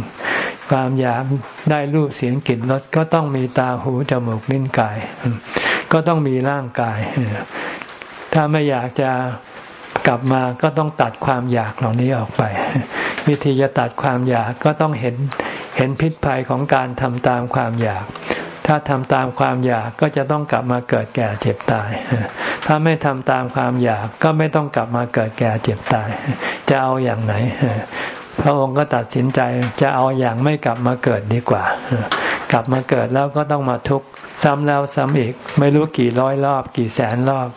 ความอยากได้รูปเสียงกลิ่นรสก็ต้องมีตาหูจมูกลิ้นกาย ก็ต้องมีร่างกาย ถ้าไม่อยากจะ กลับมาก็ต้องตัดความอยากเหล่านี้ออกไป วิธีจะตัดความอยากก็ต้องเห็นเห็นพิษภัยของการทำตามความอยาก ถ้าทำตามความอยากก็จะต้องกลับมาเกิดแก่เจ็บตาย ถ้าไม่ทำตามความอยากก็ไม่ต้องกลับมาเกิดแก่เจ็บตาย จะเอาอย่างไหน พระองค์ก็ตัดสินใจจะเอาอย่างไม่กลับมาเกิดดีกว่า กลับมาเกิดแล้วก็ต้องมาทุกข์ซ้ำแล้วซ้ำอีก ไม่รู้กี่ร้อยรอบ กี่แสนรอบ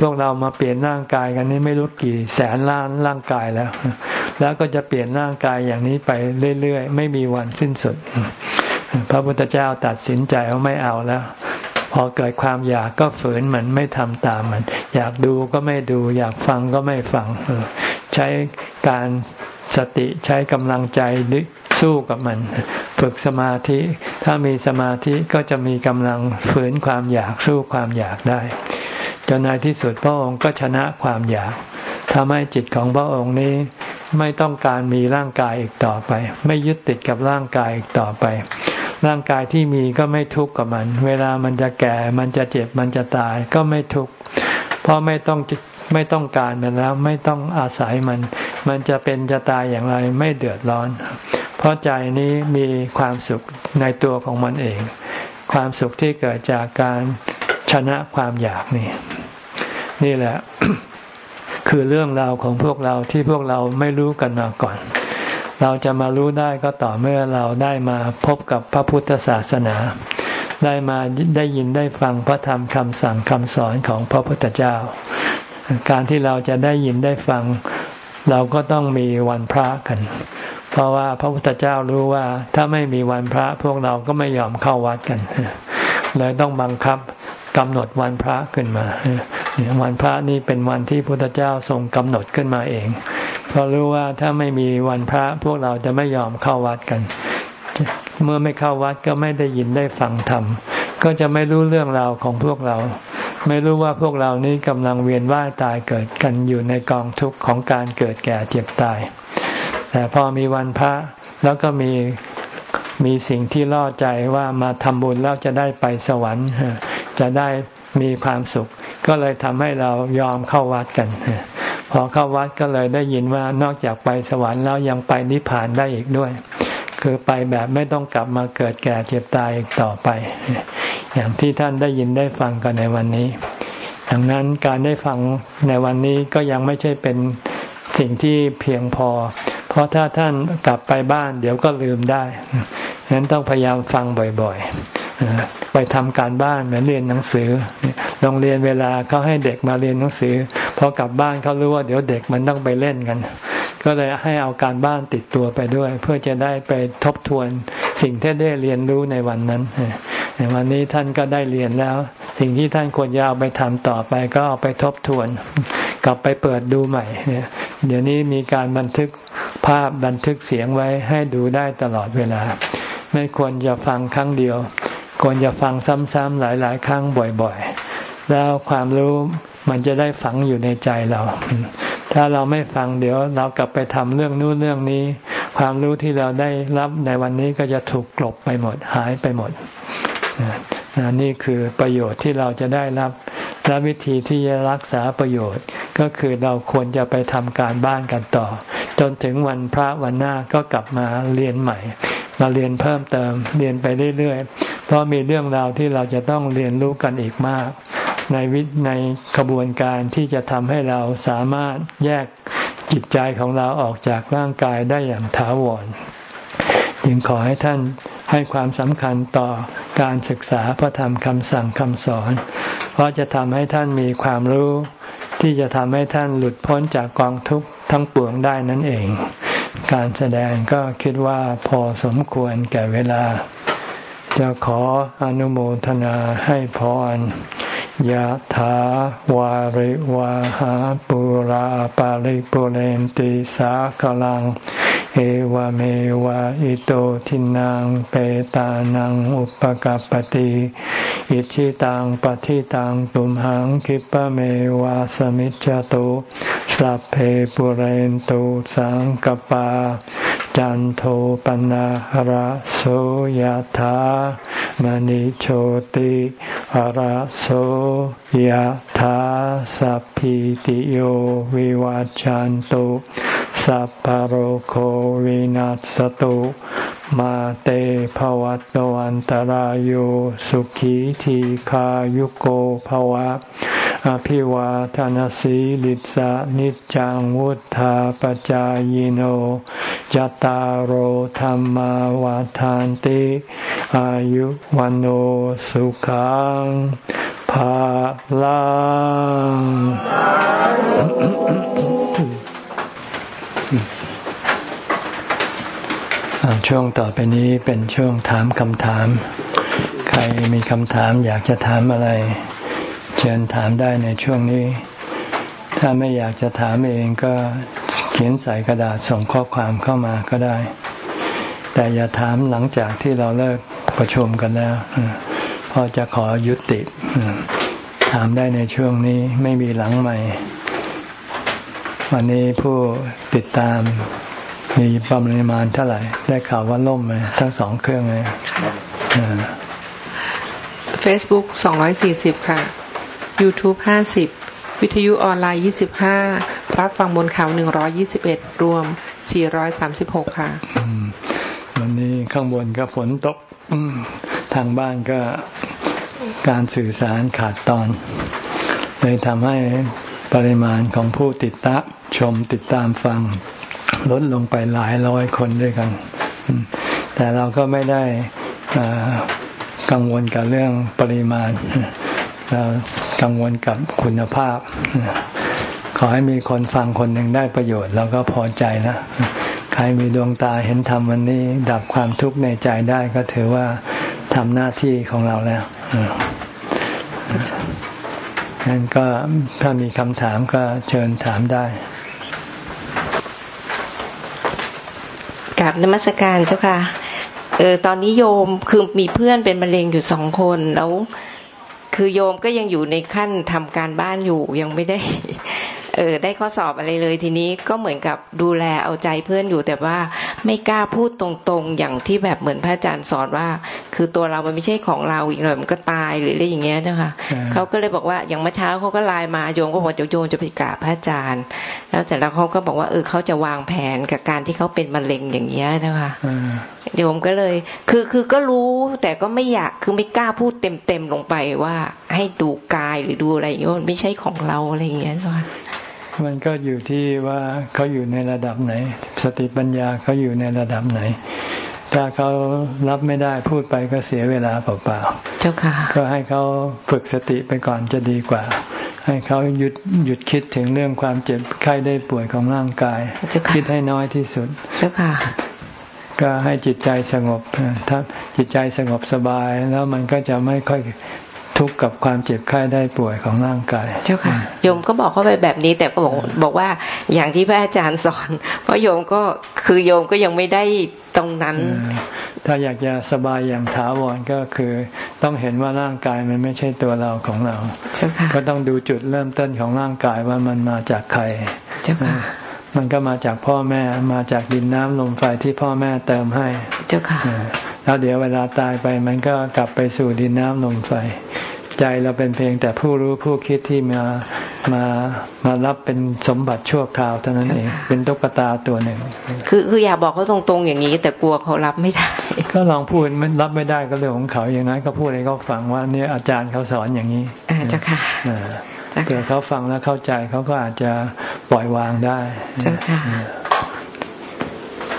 พวกเรามาเปลี่ยนร่างกายกันนี้ไม่รู้กี่แสนล้านร่างกายแล้ว แล้วก็จะเปลี่ยนร่างกายอย่างนี้ไปเรื่อยๆ ไม่มีวันสิ้นสุด พระพุทธเจ้าตัดสินใจว่าไม่เอาแล้วพอเกิดความอยากก็ฝืนมันไม่ทำตามมัน อยากดูก็ไม่ดู อยากฟังก็ไม่ฟังใช้การสติใช้กำลังใจสู้กับมัน ฝึกสมาธิ ถ้ามีสมาธิก็จะมีกำลังฝืนความอยากสู้ความอยากได้ จนในที่สุดพระองค์ก็ชนะความอยากทำให้จิตของพระองค์นี้ไม่ต้องการมีร่างกายอีกต่อไป ไม่ยึดติดกับร่างกายอีกต่อไป ร่างกายที่มีก็ไม่ทุกข์กับมัน เวลามันจะแก่ มันจะเจ็บ มันจะตายก็ไม่ทุกข์เพราะไม่ต้องไม่ต้องการมันแล้ว ไม่ต้องอาศัยมัน มันจะเป็นจะตายอย่างไรไม่เดือดร้อน เพราะใจนี้มีความสุขในตัวของมันเอง ความสุขที่เกิดจากการ ชนะความอยากนี่ นี่แหละ คือเรื่องราวของพวกเราที่พวกเราไม่รู้กันมาก่อน เราจะมารู้ได้ก็ต่อเมื่อเราได้มาพบกับพระพุทธศาสนา ได้มาได้ยินได้ฟังพระธรรมคำสั่งคำสอนของพระพุทธเจ้า การที่เราจะได้ยินได้ฟัง เราก็ต้องมีวันพระกันเพราะว่าพระพุทธเจ้ารู้ว่าถ้าไม่มีวันพระพวกเราก็ไม่ยอมเข้าวัดกันเลยต้องบังคับ กำหนดวันพระขึ้นมาวันพระนี่เป็นวันที่พระพุทธเจ้าทรงกำหนดขึ้นมาเอง เพราะรู้ว่าถ้าไม่มีวันพระพวกเราจะไม่ยอมเข้าวัดกัน เมื่อไม่เข้าวัดก็ไม่ได้ยินได้ฟังธรรมก็จะไม่รู้เรื่องราวของพวกเรา ไม่รู้ว่าพวกเรานี้กำลังเวียนว่ายตายเกิดกันอยู่ในกองทุกข์ของการเกิดแก่เจ็บตาย แต่พอมีวันพระแล้วก็มีมีสิ่งที่ล่อใจว่ามาทำบุญแล้วจะได้ไปสวรรค์ จะได้มีความสุข ก็เลยทำให้เรายอมเข้าวัดกัน พอเข้าวัดก็เลยได้ยินว่านอกจากไปสวรรค์แล้วยังไปนิพพานได้อีกด้วย คือไปแบบไม่ต้องกลับมาเกิดแก่เจ็บตายอีกต่อไป อย่างที่ท่านได้ยินได้ฟังกันในวันนี้ดังนั้นการได้ฟังในวันนี้ก็ยังไม่ใช่เป็นสิ่งที่เพียงพอ เพราะถ้าท่านกลับไปบ้านเดี๋ยวก็ลืมได้ฉะนั้นต้องพยายามฟังบ่อยๆ ไปทำการบ้านเหมือนเรียนหนังสือโรงเรียนเวลาเขาให้เด็กมาเรียนหนังสือพอกลับบ้านเขารู้ว่าเดี๋ยวเด็กมันต้องไปเล่นกัน ก็เลยให้เอาการบ้านติดตัวไปด้วย เพื่อจะได้ไปทบทวนสิ่งที่ได้เรียนรู้ในวันนั้นในวันนี้ท่านก็ได้เรียนแล้ว สิ่งที่ท่านควรจะเอาไปทำต่อไปก็เอาไปทบทวน กลับไปเปิดดูใหม่เดี๋ยวนี้มีการบันทึกภาพบันทึกเสียงไว้ให้ดูได้ตลอดเวลา ไม่ควรจะฟังครั้งเดียว ควรจะฟังซ้ำๆหลาย ๆ ครั้งบ่อยๆ แล้วความรู้มันจะได้ฝังอยู่ในใจเรา ถ้าเราไม่ฟังเดี๋ยวเรากลับไปทำเรื่องนู้นเรื่องนี้ ความรู้ที่เราได้รับในวันนี้ก็จะถูกกลบไปหมดหายไปหมดนี่คือประโยชน์ที่เราจะได้รับและวิธีที่จะรักษาประโยชน์ ก็คือเราควรจะไปทำการบ้านกันต่อ จนถึงวันพระวันหน้าก็กลับมาเรียนใหม่ มาเรียนเพิ่มเติมเรียนไปเรื่อยๆ เพราะมีเรื่องราวที่เราจะต้องเรียนรู้กันอีกมาก ในวิในขบวนการที่จะทำให้เราสามารถแยกจิตใจของเราออกจากร่างกายได้อย่างถาวรจึงขอให้ท่านให้ความสำคัญต่อการศึกษาพระธรรมคำสั่งคำสอน เพราะจะทำให้ท่านมีความรู้ ที่จะทำให้ท่านหลุดพ้นจากกองทุกข์ทั้งปวงได้นั่นเอง การแสดงก็คิดว่าพอสมควรแก่เวลา จะขออนุโมทนาให้พรยะถาวาริวาหาปุราปาริปุเรนติสากลัง เอวเมวะอิโตทินังเปตานังอุปกัปติอิชิตังปฏิตังตุมหังคิปะเมวะสมิจจตุสัพเพปุเรนตุสังกปา จันโทปนะหระโสยธามณิโชติหระโสยธาสัพพิติโยวิวัจจันตุ สัพพโรโควินัสตุ มาเตภวัตวันตารโยสุขีทีขายุโกภวะ อภิวาทานสีลิสานิจังวุธาปจายโนจตารโหธรรมวาทานติ อายุวันโอสุขังภาลัง ช่วงต่อไปนี้เป็นช่วงถามคำถาม ใครมีคำถามอยากจะถามอะไร เชิญถามได้ในช่วงนี้ ถ้าไม่อยากจะถามเองก็เขียนใส่กระดาษส่งข้อความเข้ามาก็ได้ แต่อย่าถามหลังจากที่เราเลิกประชุมกันแล้วพอจะขอยุติ ถามได้ในช่วงนี้ไม่มีหลังใหม่ วันนี้ผู้ติดตามมีปริมาณเท่าไหร่ ได้ข่าวว่าล่มไหมทั้งสองเครื่องเลยเฟซบุ๊กสองร้อยสี่สิบค่ะ YouTube ห้าสิบวิทยุออนไลน์ยี่สิบห้ารับฟังบนเขาหนึ่งร้อยี่สิบเอ็ดรวมสี่ร้อยสามสิบหกค่ะวันนี้ข้างบนก็ฝนตกทางบ้านก็การสื่อสารขาดตอนเลยทำให้ ปริมาณของผู้ติดตามชมติดตามฟัง ลดลงไปหลายร้อยคนด้วยกัน แต่เราก็ไม่ได้กังวลกับเรื่องปริมาณ เรากังวลกับคุณภาพ ขอให้มีคนฟังคนหนึ่งได้ประโยชน์เราก็พอใจแล้วใครมีดวงตาเห็นธรรมวันนี้ ดับความทุกข์ในใจได้ก็ถือว่าทำหน้าที่ของเราแล้ว งั้นก็ถ้ามีคำถามก็เชิญถามได้กับนมัสการเจ้าค่ะเออตอนนี้โยมคือมีเพื่อนเป็นมะเร็งอยู่สองคนแล้ว คือโยมก็ยังอยู่ในขั้นทำการบ้านอยู่ยังไม่ได้ เออได้ข้อสอบอะไรเลย ทีนี้ก็เหมือนกับดูแลเอาใจเพื่อนอยู่แต่ว่าไม่กล้าพูดตรงๆ อย่างที่แบบเหมือนพระอาจารย์สอนว่า คือตัวเรามันไม่ใช่ของเราอีกหน่อยมันก็ตายหรืออะไรอย่างเงี้ยนะคะเขาก็เลยบอกว่าอย่างเมื่อเช้าเขาก็ไลน์มาโยมก็บอกโยมจะไปกราบพระอาจารย์ แล้วเสร็จแล้วเขาก็บอกว่าเออเขาจะวางแผนกับการที่เขาเป็นมะเร็งอย่างเงี้ยนะคะโยมก็เลย คือคือก็รู้แต่ก็ไม่อยากคือไม่กล้าพูดเต็มเต็มลงไปว่า ให้ดูกายหรือดูอะไรอย่างเงี้ยมันไม่ใช่ของเราอะไรอย่างเงี้ยนะคะมันก็อยู่ที่ว่าเขาอยู่ในระดับไหน สติปัญญาเขาอยู่ในระดับไหนถถ้าเขารับไม่ได้พูดไปก็เสียเวลาเปล่าๆเจ้าค่ะ ก็ให้เขาฝึกสติไปก่อนจะดีกว่า ให้เขาหยุดหยุดคิดถึงเรื่องความเจ็บไข้ได้ป่วยของร่างกาย คิดให้น้อยที่สุด เจ้าค่ะ ก็ให้จิตใจสงบถ้าจิตใจสงบสบายแล้วมันก็จะไม่ค่อย ทุกข์กับความเจ็บไข้ได้ป่วยของร่างกาย เจ้าค่ะโยมก็บอกเขาไปแบบนี้ แต่ก็บอกบอกว่าอย่างที่พระอาจารย์สอน เพราะโยมก็คือโยมก็ยังไม่ได้ตรงนั้น ถ้าอยากจะสบายอย่างถาวรก็คือ ต้องเห็นว่าร่างกายมันไม่ใช่ตัวเราของเรา ก็ต้องดูจุดเริ่มต้นของร่างกายว่ามันมาจากใครมันก็มาจากพ่อแม่มาจากดินน้ำลมไฟที่พ่อแม่เติมให้ เจ้าค่ะ แล้วเดี๋ยวเวลาตายไปมันก็กลับไปสู่ดินน้ำลมไฟ ใจเราเป็นเพียงแต่ผู้รู้ผู้คิดที่มามามารับเป็นสมบัติชั่วคราวเท่านั้นเองเป็นตุ๊กตาตัวหนึ่ง คือคืออยากบอกเขาตรงๆอย่างนี้ แต่กลัวเขารับไม่ได้ ก็ลองพูดมันรับไม่ได้ก็เรื่องของเขาอย่างนั้นก็พูดให้เขาฟังว่าเนี่ยอาจารย์เขาสอนอย่างนี้อาจจะค่ะเกิดเขาฟังแล้วเข้าใจเขาก็อาจจะปล่อยวางได้จ้าค่ะ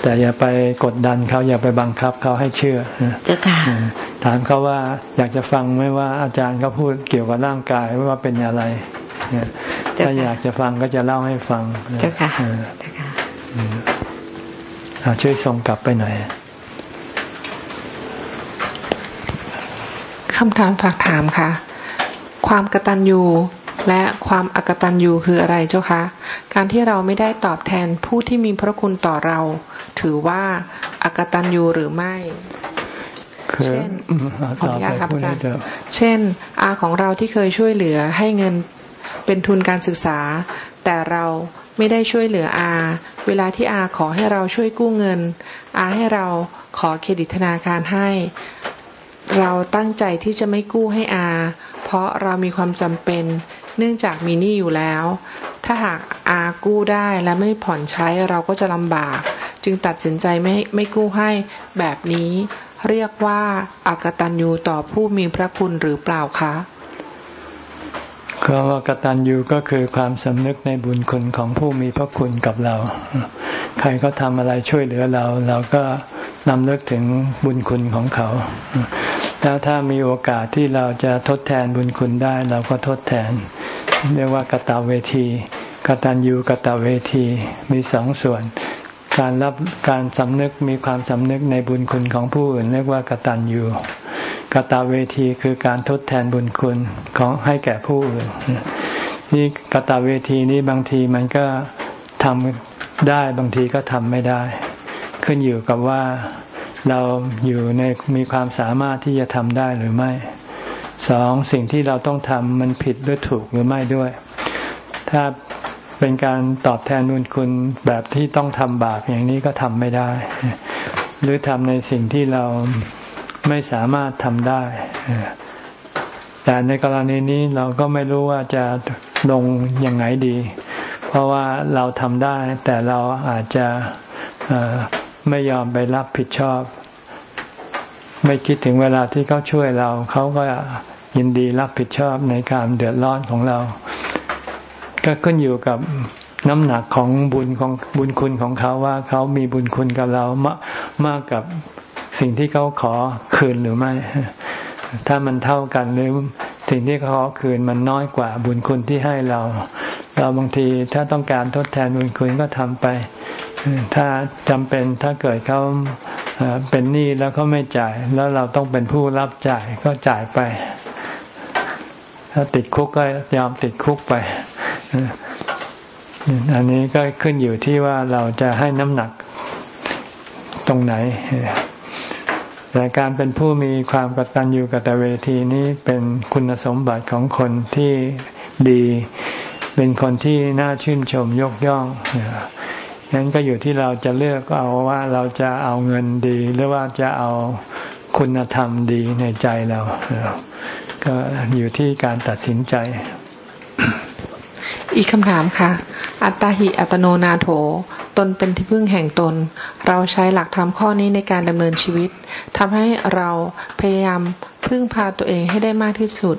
แต่อย่าไปกดดันเขาอย่าไปบังคับเขาให้เชื่อเจ้าค่ะถามเขาว่าอยากจะฟังไหมว่าอาจารย์เขาพูดเกี่ยวกับร่างกายว่าเป็นอะไรถ้าอยากจะฟังก็จะเล่าให้ฟังเจ้าค่ะช่วยส่งกลับไปหน่อยคำถามฝากถามค่ะ ความกตัญญูและความอกตัญญูคืออะไรเจ้าคะ การที่เราไม่ได้ตอบแทนผู้ที่มีพระคุณต่อเรา ถือว่าอกตัญญูหรือไม่เช่นขออนุญาตครับอาจารย์เช่น อาของเราที่เคยช่วยเหลือให้เงินเป็นทุนการศึกษา แต่เราไม่ได้ช่วยเหลืออา เวลาที่อาขอให้เราช่วยกู้เงิน อาให้เราขอเครดิตธนาคารให้ เราตั้งใจที่จะไม่กู้ให้อา เพราะเรามีความจำเป็น เนื่องจากมีหนี้อยู่แล้ว ถ้าหากอากู้ได้และไม่ผ่อนใช้เราก็จะลำบาก จึงตัดสินใจไม่ไม่กู้ให้แบบนี้ เรียกว่าอากตัญญูต่อผู้มีพระคุณหรือเปล่าคะก็ว่ากตัญญูก็คือความสำนึกในบุญคุณของผู้มีพระคุณกับเรา ใครก็ทำอะไรช่วยเหลือเรา เราก็นำเลิกถึงบุญคุณของเขา แล้วถ้ามีโอกาสที่เราจะทดแทนบุญคุณได้ เราก็ทดแทน เรียกว่ากตเวที กตัญญูกตเวทีมีสองส่วน การรับการสำนึกมีความสำนึกในบุญคุณของผู้อื่นเรียกว่ากตัญญูกตาเวทีคือการทดแทนบุญคุณของให้แก่ผู้อื่นนี่กตาเวทีนี้บางทีมันก็ทำได้บางทีก็ทำไม่ได้ ขึ้นอยู่กับว่าเราอยู่ในมีความสามารถที่จะทำได้หรือไม่สองสิ่งที่เราต้องทำมันผิดหรือถูกหรือไม่ด้วย ถ้า เป็นการตอบแทนนุนคุณแบบที่ต้องทำบาปอย่างนี้ก็ทำไม่ได้ หรือทำในสิ่งที่เราไม่สามารถทำได้ แต่ในกรณีนี้เราก็ไม่รู้ว่าจะลงยังไงดี เพราะว่าเราทำได้ แต่เราอาจจะไม่ยอมไปรับผิดชอบ ไม่คิดถึงเวลาที่เขาช่วยเรา เขาก็ยินดีรับผิดชอบในการเดือดร้อนของเรา ก็ขึ้นอยู่กับน้ำหนักของบุญของบุญคุณของเขาว่าเขามีบุญคุณกับเรามากมากกับสิ่งที่เขาขอคืนหรือไม่ ถ้ามันเท่ากันหรือสิ่งที่เขาขอคืนมันน้อยกว่าบุญคุณที่ให้เรา เราบางทีถ้าต้องการทดแทนบุญคุณก็ทำไป ถ้าจำเป็นถ้าเกิดเขาเป็นหนี้แล้วเขาไม่จ่าย แล้วเราต้องเป็นผู้รับจ่ายก็จ่ายไป ถ้าติดคุกก็ยอมติดคุกไป อันนี้ก็ขึ้นอยู่ที่ว่าเราจะให้น้ำหนักตรงไหน แต่การเป็นผู้มีความกตัญญูกตเวทีนี้เป็นคุณสมบัติของคนที่ดี เป็นคนที่น่าชื่นชมยกย่องนั้นก็อยู่ที่เราจะเลือกเอาว่าเราจะเอาเงินดี หรือว่าจะเอาคุณธรรมดีในใจเรา ก็อยู่ที่การตัดสินใจ อีกคำถามค่ะ อัตตาหิอัตโนนาโถ ตนเป็นที่พึ่งแห่งตน เราใช้หลักธรรมข้อนี้ในการดำเนินชีวิตทำให้เราพยายามพึ่งพาตัวเองให้ได้มากที่สุด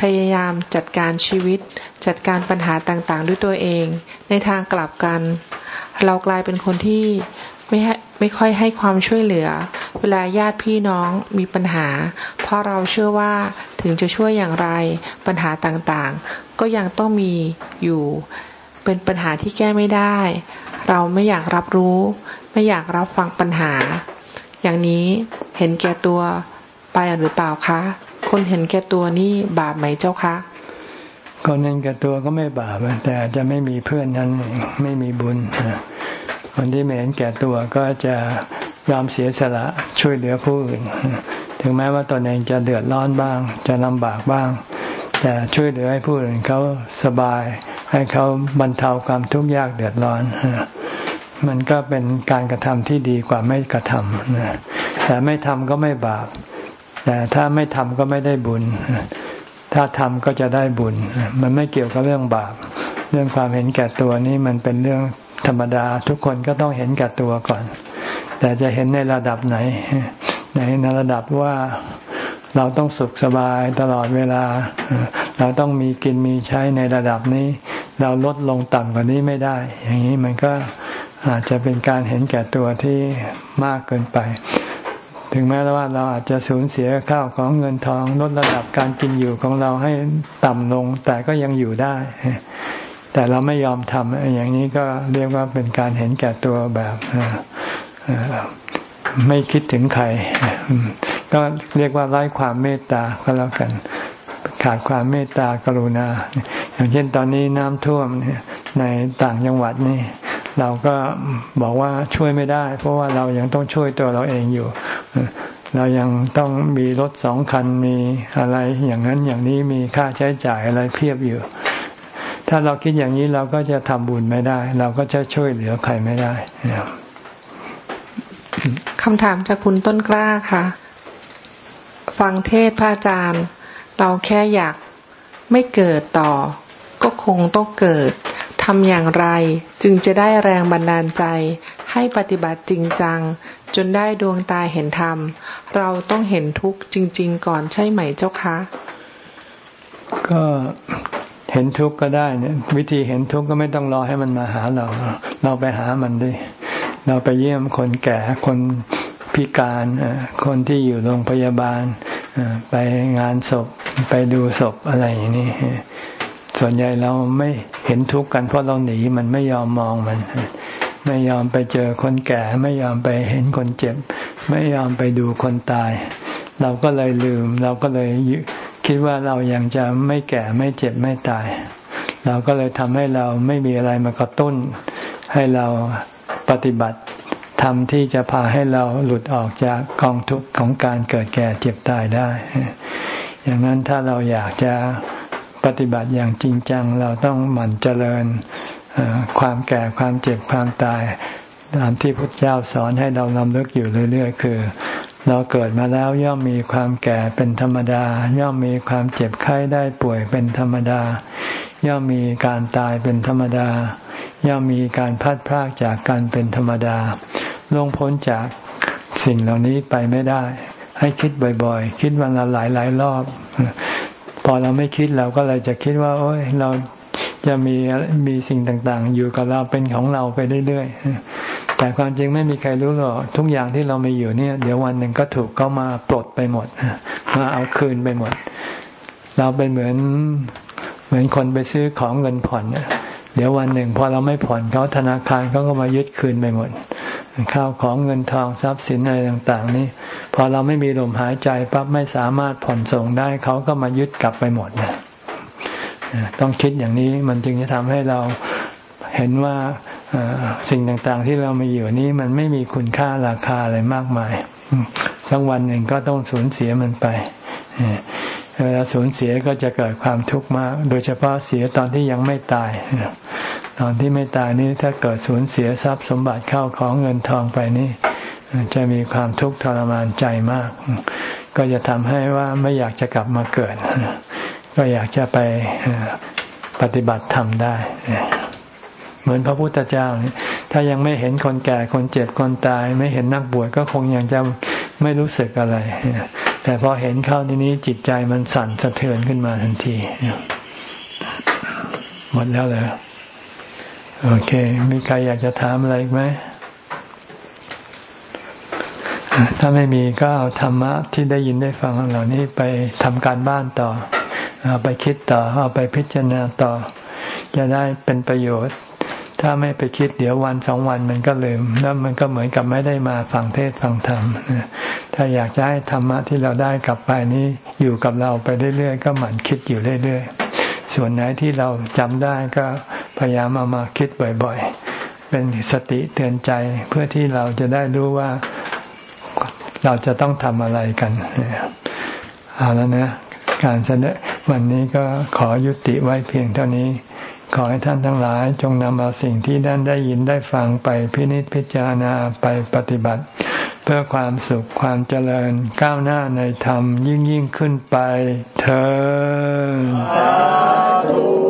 พยายามจัดการชีวิต จัดการปัญหาต่างๆ ด้วยตัวเอง ในทางกลับกัน เรากลายเป็นคนที่ไม่ไม่ค่อยให้ความช่วยเหลือ เวลาญาติพี่น้องมีปัญหา เพราะเราเชื่อว่าถึงจะช่วยอย่างไรปัญหาต่างๆ ก็ยังต้องมีอยู่ เป็นปัญหาที่แก้ไม่ได้ เราไม่อยากรับรู้ ไม่อยากรับฟังปัญหา อย่างนี้เห็นแก่ตัวไปหรือเปล่าคะคนเห็นแก่ตัวนี่บาปไหมเจ้าคะคนเห็นแก่ตัวก็ไม่บาปแต่จะไม่มีเพื่อนนั้นไม่มีบุญคนที่ไม่เห็นแก่ตัวก็จะยอมเสียสละช่วยเหลือผู้อื่น ถึงแม้ว่าตนเองจะเดือดร้อนบ้าง จะลำบากบ้าง แต่ช่วยเหลือให้ผู้อื่นเขาสบาย ให้เขาบรรเทาความทุกข์ยากเดือดร้อน มันก็เป็นการกระทำที่ดีกว่าไม่กระทำแต่ไม่ทำก็ไม่บาป แต่ถ้าไม่ทำก็ไม่ได้บุญ ถ้าทำก็จะได้บุญ มันไม่เกี่ยวกับเรื่องบาป เรื่องความเห็นแก่ตัวนี้มันเป็นเรื่องธรรมดา ทุกคนก็ต้องเห็นแก่ตัวก่อน แต่จะเห็นในระดับไหน ในระดับว่า เราต้องสุขสบายตลอดเวลา เราต้องมีกินมีใช้ในระดับนี้ เราลดลงต่ำกว่านี้ไม่ได้ อย่างนี้มันก็อาจจะเป็นการเห็นแก่ตัวที่มากเกินไป ถึงแม้ว่าเราอาจจะสูญเสียข้าวของเงินทองลดระดับการกินอยู่ของเราให้ต่ำลง แต่ก็ยังอยู่ได้ แต่เราไม่ยอมทำอย่างนี้ก็เรียกว่าเป็นการเห็นแก่ตัวแบบไม่คิดถึงใคร ก็เรียกว่าไร้ความเมตตาก็แล้วกัน ขาดความเมตตากรุณา อย่างเช่นตอนนี้น้ำท่วมในต่างจังหวัดนี่เราก็บอกว่าช่วยไม่ได้ เพราะว่าเรายังต้องช่วยตัวเราเองอยู่ เรายังต้องมีรถสองคันมีอะไรอย่างนั้นอย่างนี้มีค่าใช้จ่ายอะไรเพียบอยู่ ถ้าเราคิดอย่างนี้เราก็จะทำบุญไม่ได้ เราก็จะช่วยเหลือใครไม่ได้คำถามจากคุณต้นกล้าค่ะ ฟังเทศพระอาจารย์ เราแค่อยากไม่เกิดต่อ ก็คงต้องเกิดทำอย่างไรจึงจะได้แรงบันดาลใจ ให้ปฏิบัติจริงจัง จนได้ดวงตาเห็นธรรม เราต้องเห็นทุกข์จริง ๆ ก่อนใช่ไหมเจ้าคะ ก็เห็นทุกข์ก็ได้เนี่ยวิธีเห็นทุกข์ก็ไม่ต้องรอให้มันมาหาเรา เราไปหามันดิเราไปเยี่ยมคนแก่คน พิการคนที่อยู่โรงพยาบาลไปงานศพไปดูศพอะไรอย่างนี้ ส่วนใหญ่เราไม่เห็นทุกข์กันเพราะเราหนีมันไม่ยอมมองมัน ไม่ยอมไปเจอคนแก่ ไม่ยอมไปเห็นคนเจ็บ ไม่ยอมไปดูคนตาย เราก็เลยลืม เราก็เลยคิดว่าเรายังจะไม่แก่ไม่เจ็บไม่ตาย เราก็เลยทำให้เราไม่มีอะไรมากระตุ้นให้เราปฏิบัติ ทำที่จะพาให้เราหลุดออกจากกองทุกข์ของการเกิดแก่เจ็บตายได้ อย่างนั้นถ้าเราอยากจะปฏิบัติอย่างจริงจัง เราต้องหมั่นเจริญความแก่ความเจ็บความตาย ตามที่พุทธเจ้าสอนให้เราลำลึกอยู่เรื่อยๆ คือ เราเกิดมาแล้วย่อมมีความแก่เป็นธรรมดา ย่อมมีความเจ็บไข้ได้ป่วยเป็นธรรมดา ย่อมมีการตายเป็นธรรมดา ย่อมมีการพัดพรากจากกันเป็นธรรมดา ลงพ้นจากสิ่งเหล่านี้ไปไม่ได้ ให้คิดบ่อยๆ คิดวันละหลายๆรอบ พอเราไม่คิดเราก็เลยจะคิดว่า โอ้ยเราจะมีมีสิ่งต่างๆ อยู่กับเราเป็นของเราไปเรื่อยๆ แต่ความจริงไม่มีใครรู้หรอกทุกอย่างที่เรามีอยู่เนี่ย เดี๋ยววันหนึ่งก็ถูกเขามาปลดไปหมดมาเอาคืนไปหมด เราเป็นเหมือนเหมือนคนไปซื้อของเงินผ่อนเดี๋ยววันหนึ่งพอเราไม่ผ่อนเขาธนาคารเขาก็มายึดคืนไปหมด ข้าวของเงินทองทรัพย์สินอะไรต่าง ๆ นี่พอเราไม่มีลมหายใจปั๊บไม่สามารถผ่อนส่งได้เขาก็มายึดกลับไปหมดนะต้องคิดอย่างนี้มันจึงจะทำให้เราเห็นว่าสิ่งต่างๆที่เรามีอยู่นี้มันไม่มีคุณค่าราคาอะไรมากมายสักวันหนึ่งก็ต้องสูญเสียมันไปเวลาสูญเสียก็จะเกิดความทุกข์มาก โดยเฉพาะเสียตอนที่ยังไม่ตายตอนที่ไม่ตายนี้ถ้าเกิดสูญเสียทรัพย์สมบัติเข้าของเงินทองไปนี่จะมีความทุกข์ทรมานใจมาก ก็จะทำให้ว่าไม่อยากจะกลับมาเกิด ก็อยากจะไปปฏิบัติธรรมได้ เหมือนพระพุทธเจ้านี่ถ้ายังไม่เห็นคนแก่คนเจ็บคนตาย ไม่เห็นนักบวชก็คงยังจะไม่รู้สึกอะไร แต่พอเห็นเข้าทีนี้จิตใจมันสั่นสะเทือนขึ้นมาทันที หมดแล้วเลย โอเค มีใครอยากจะถามอะไรไหม ถ้าไม่มีก็เอาธรรมะที่ได้ยินได้ฟังเหล่านี้ไปทำการบ้านต่อ เอาไปคิดต่อ เอาไปพิจารณาต่อ จะได้เป็นประโยชน์ ถ้าไม่ไปคิดเดี๋ยววันสองวันมันก็ลืม แล้วมันก็เหมือนกับไม่ได้มาฟังเทศฟังธรรม ถ้าอยากจะให้ธรรมะที่เราได้กลับไปนี้อยู่กับเราไปเรื่อยๆ ก็หมั่นคิดอยู่เรื่อยๆ ส่วนไหนที่เราจำได้ก็พยายามเอามาคิดบ่อยๆ เป็นสติเตือนใจเพื่อที่เราจะได้รู้ว่าเราจะต้องทำอะไรกันเอาแล้วนะการแสดงวันนี้ก็ขอยุติไว้เพียงเท่านี้ ขอให้ท่านทั้งหลายจงนำเอาสิ่งที่ท่านได้ยินได้ฟังไปพินิจพิจารณาไปปฏิบัติ เพื่อความสุขความเจริญก้าวหน้าในธรรมยิ่งยิ่งขึ้นไปเธอ Senhor.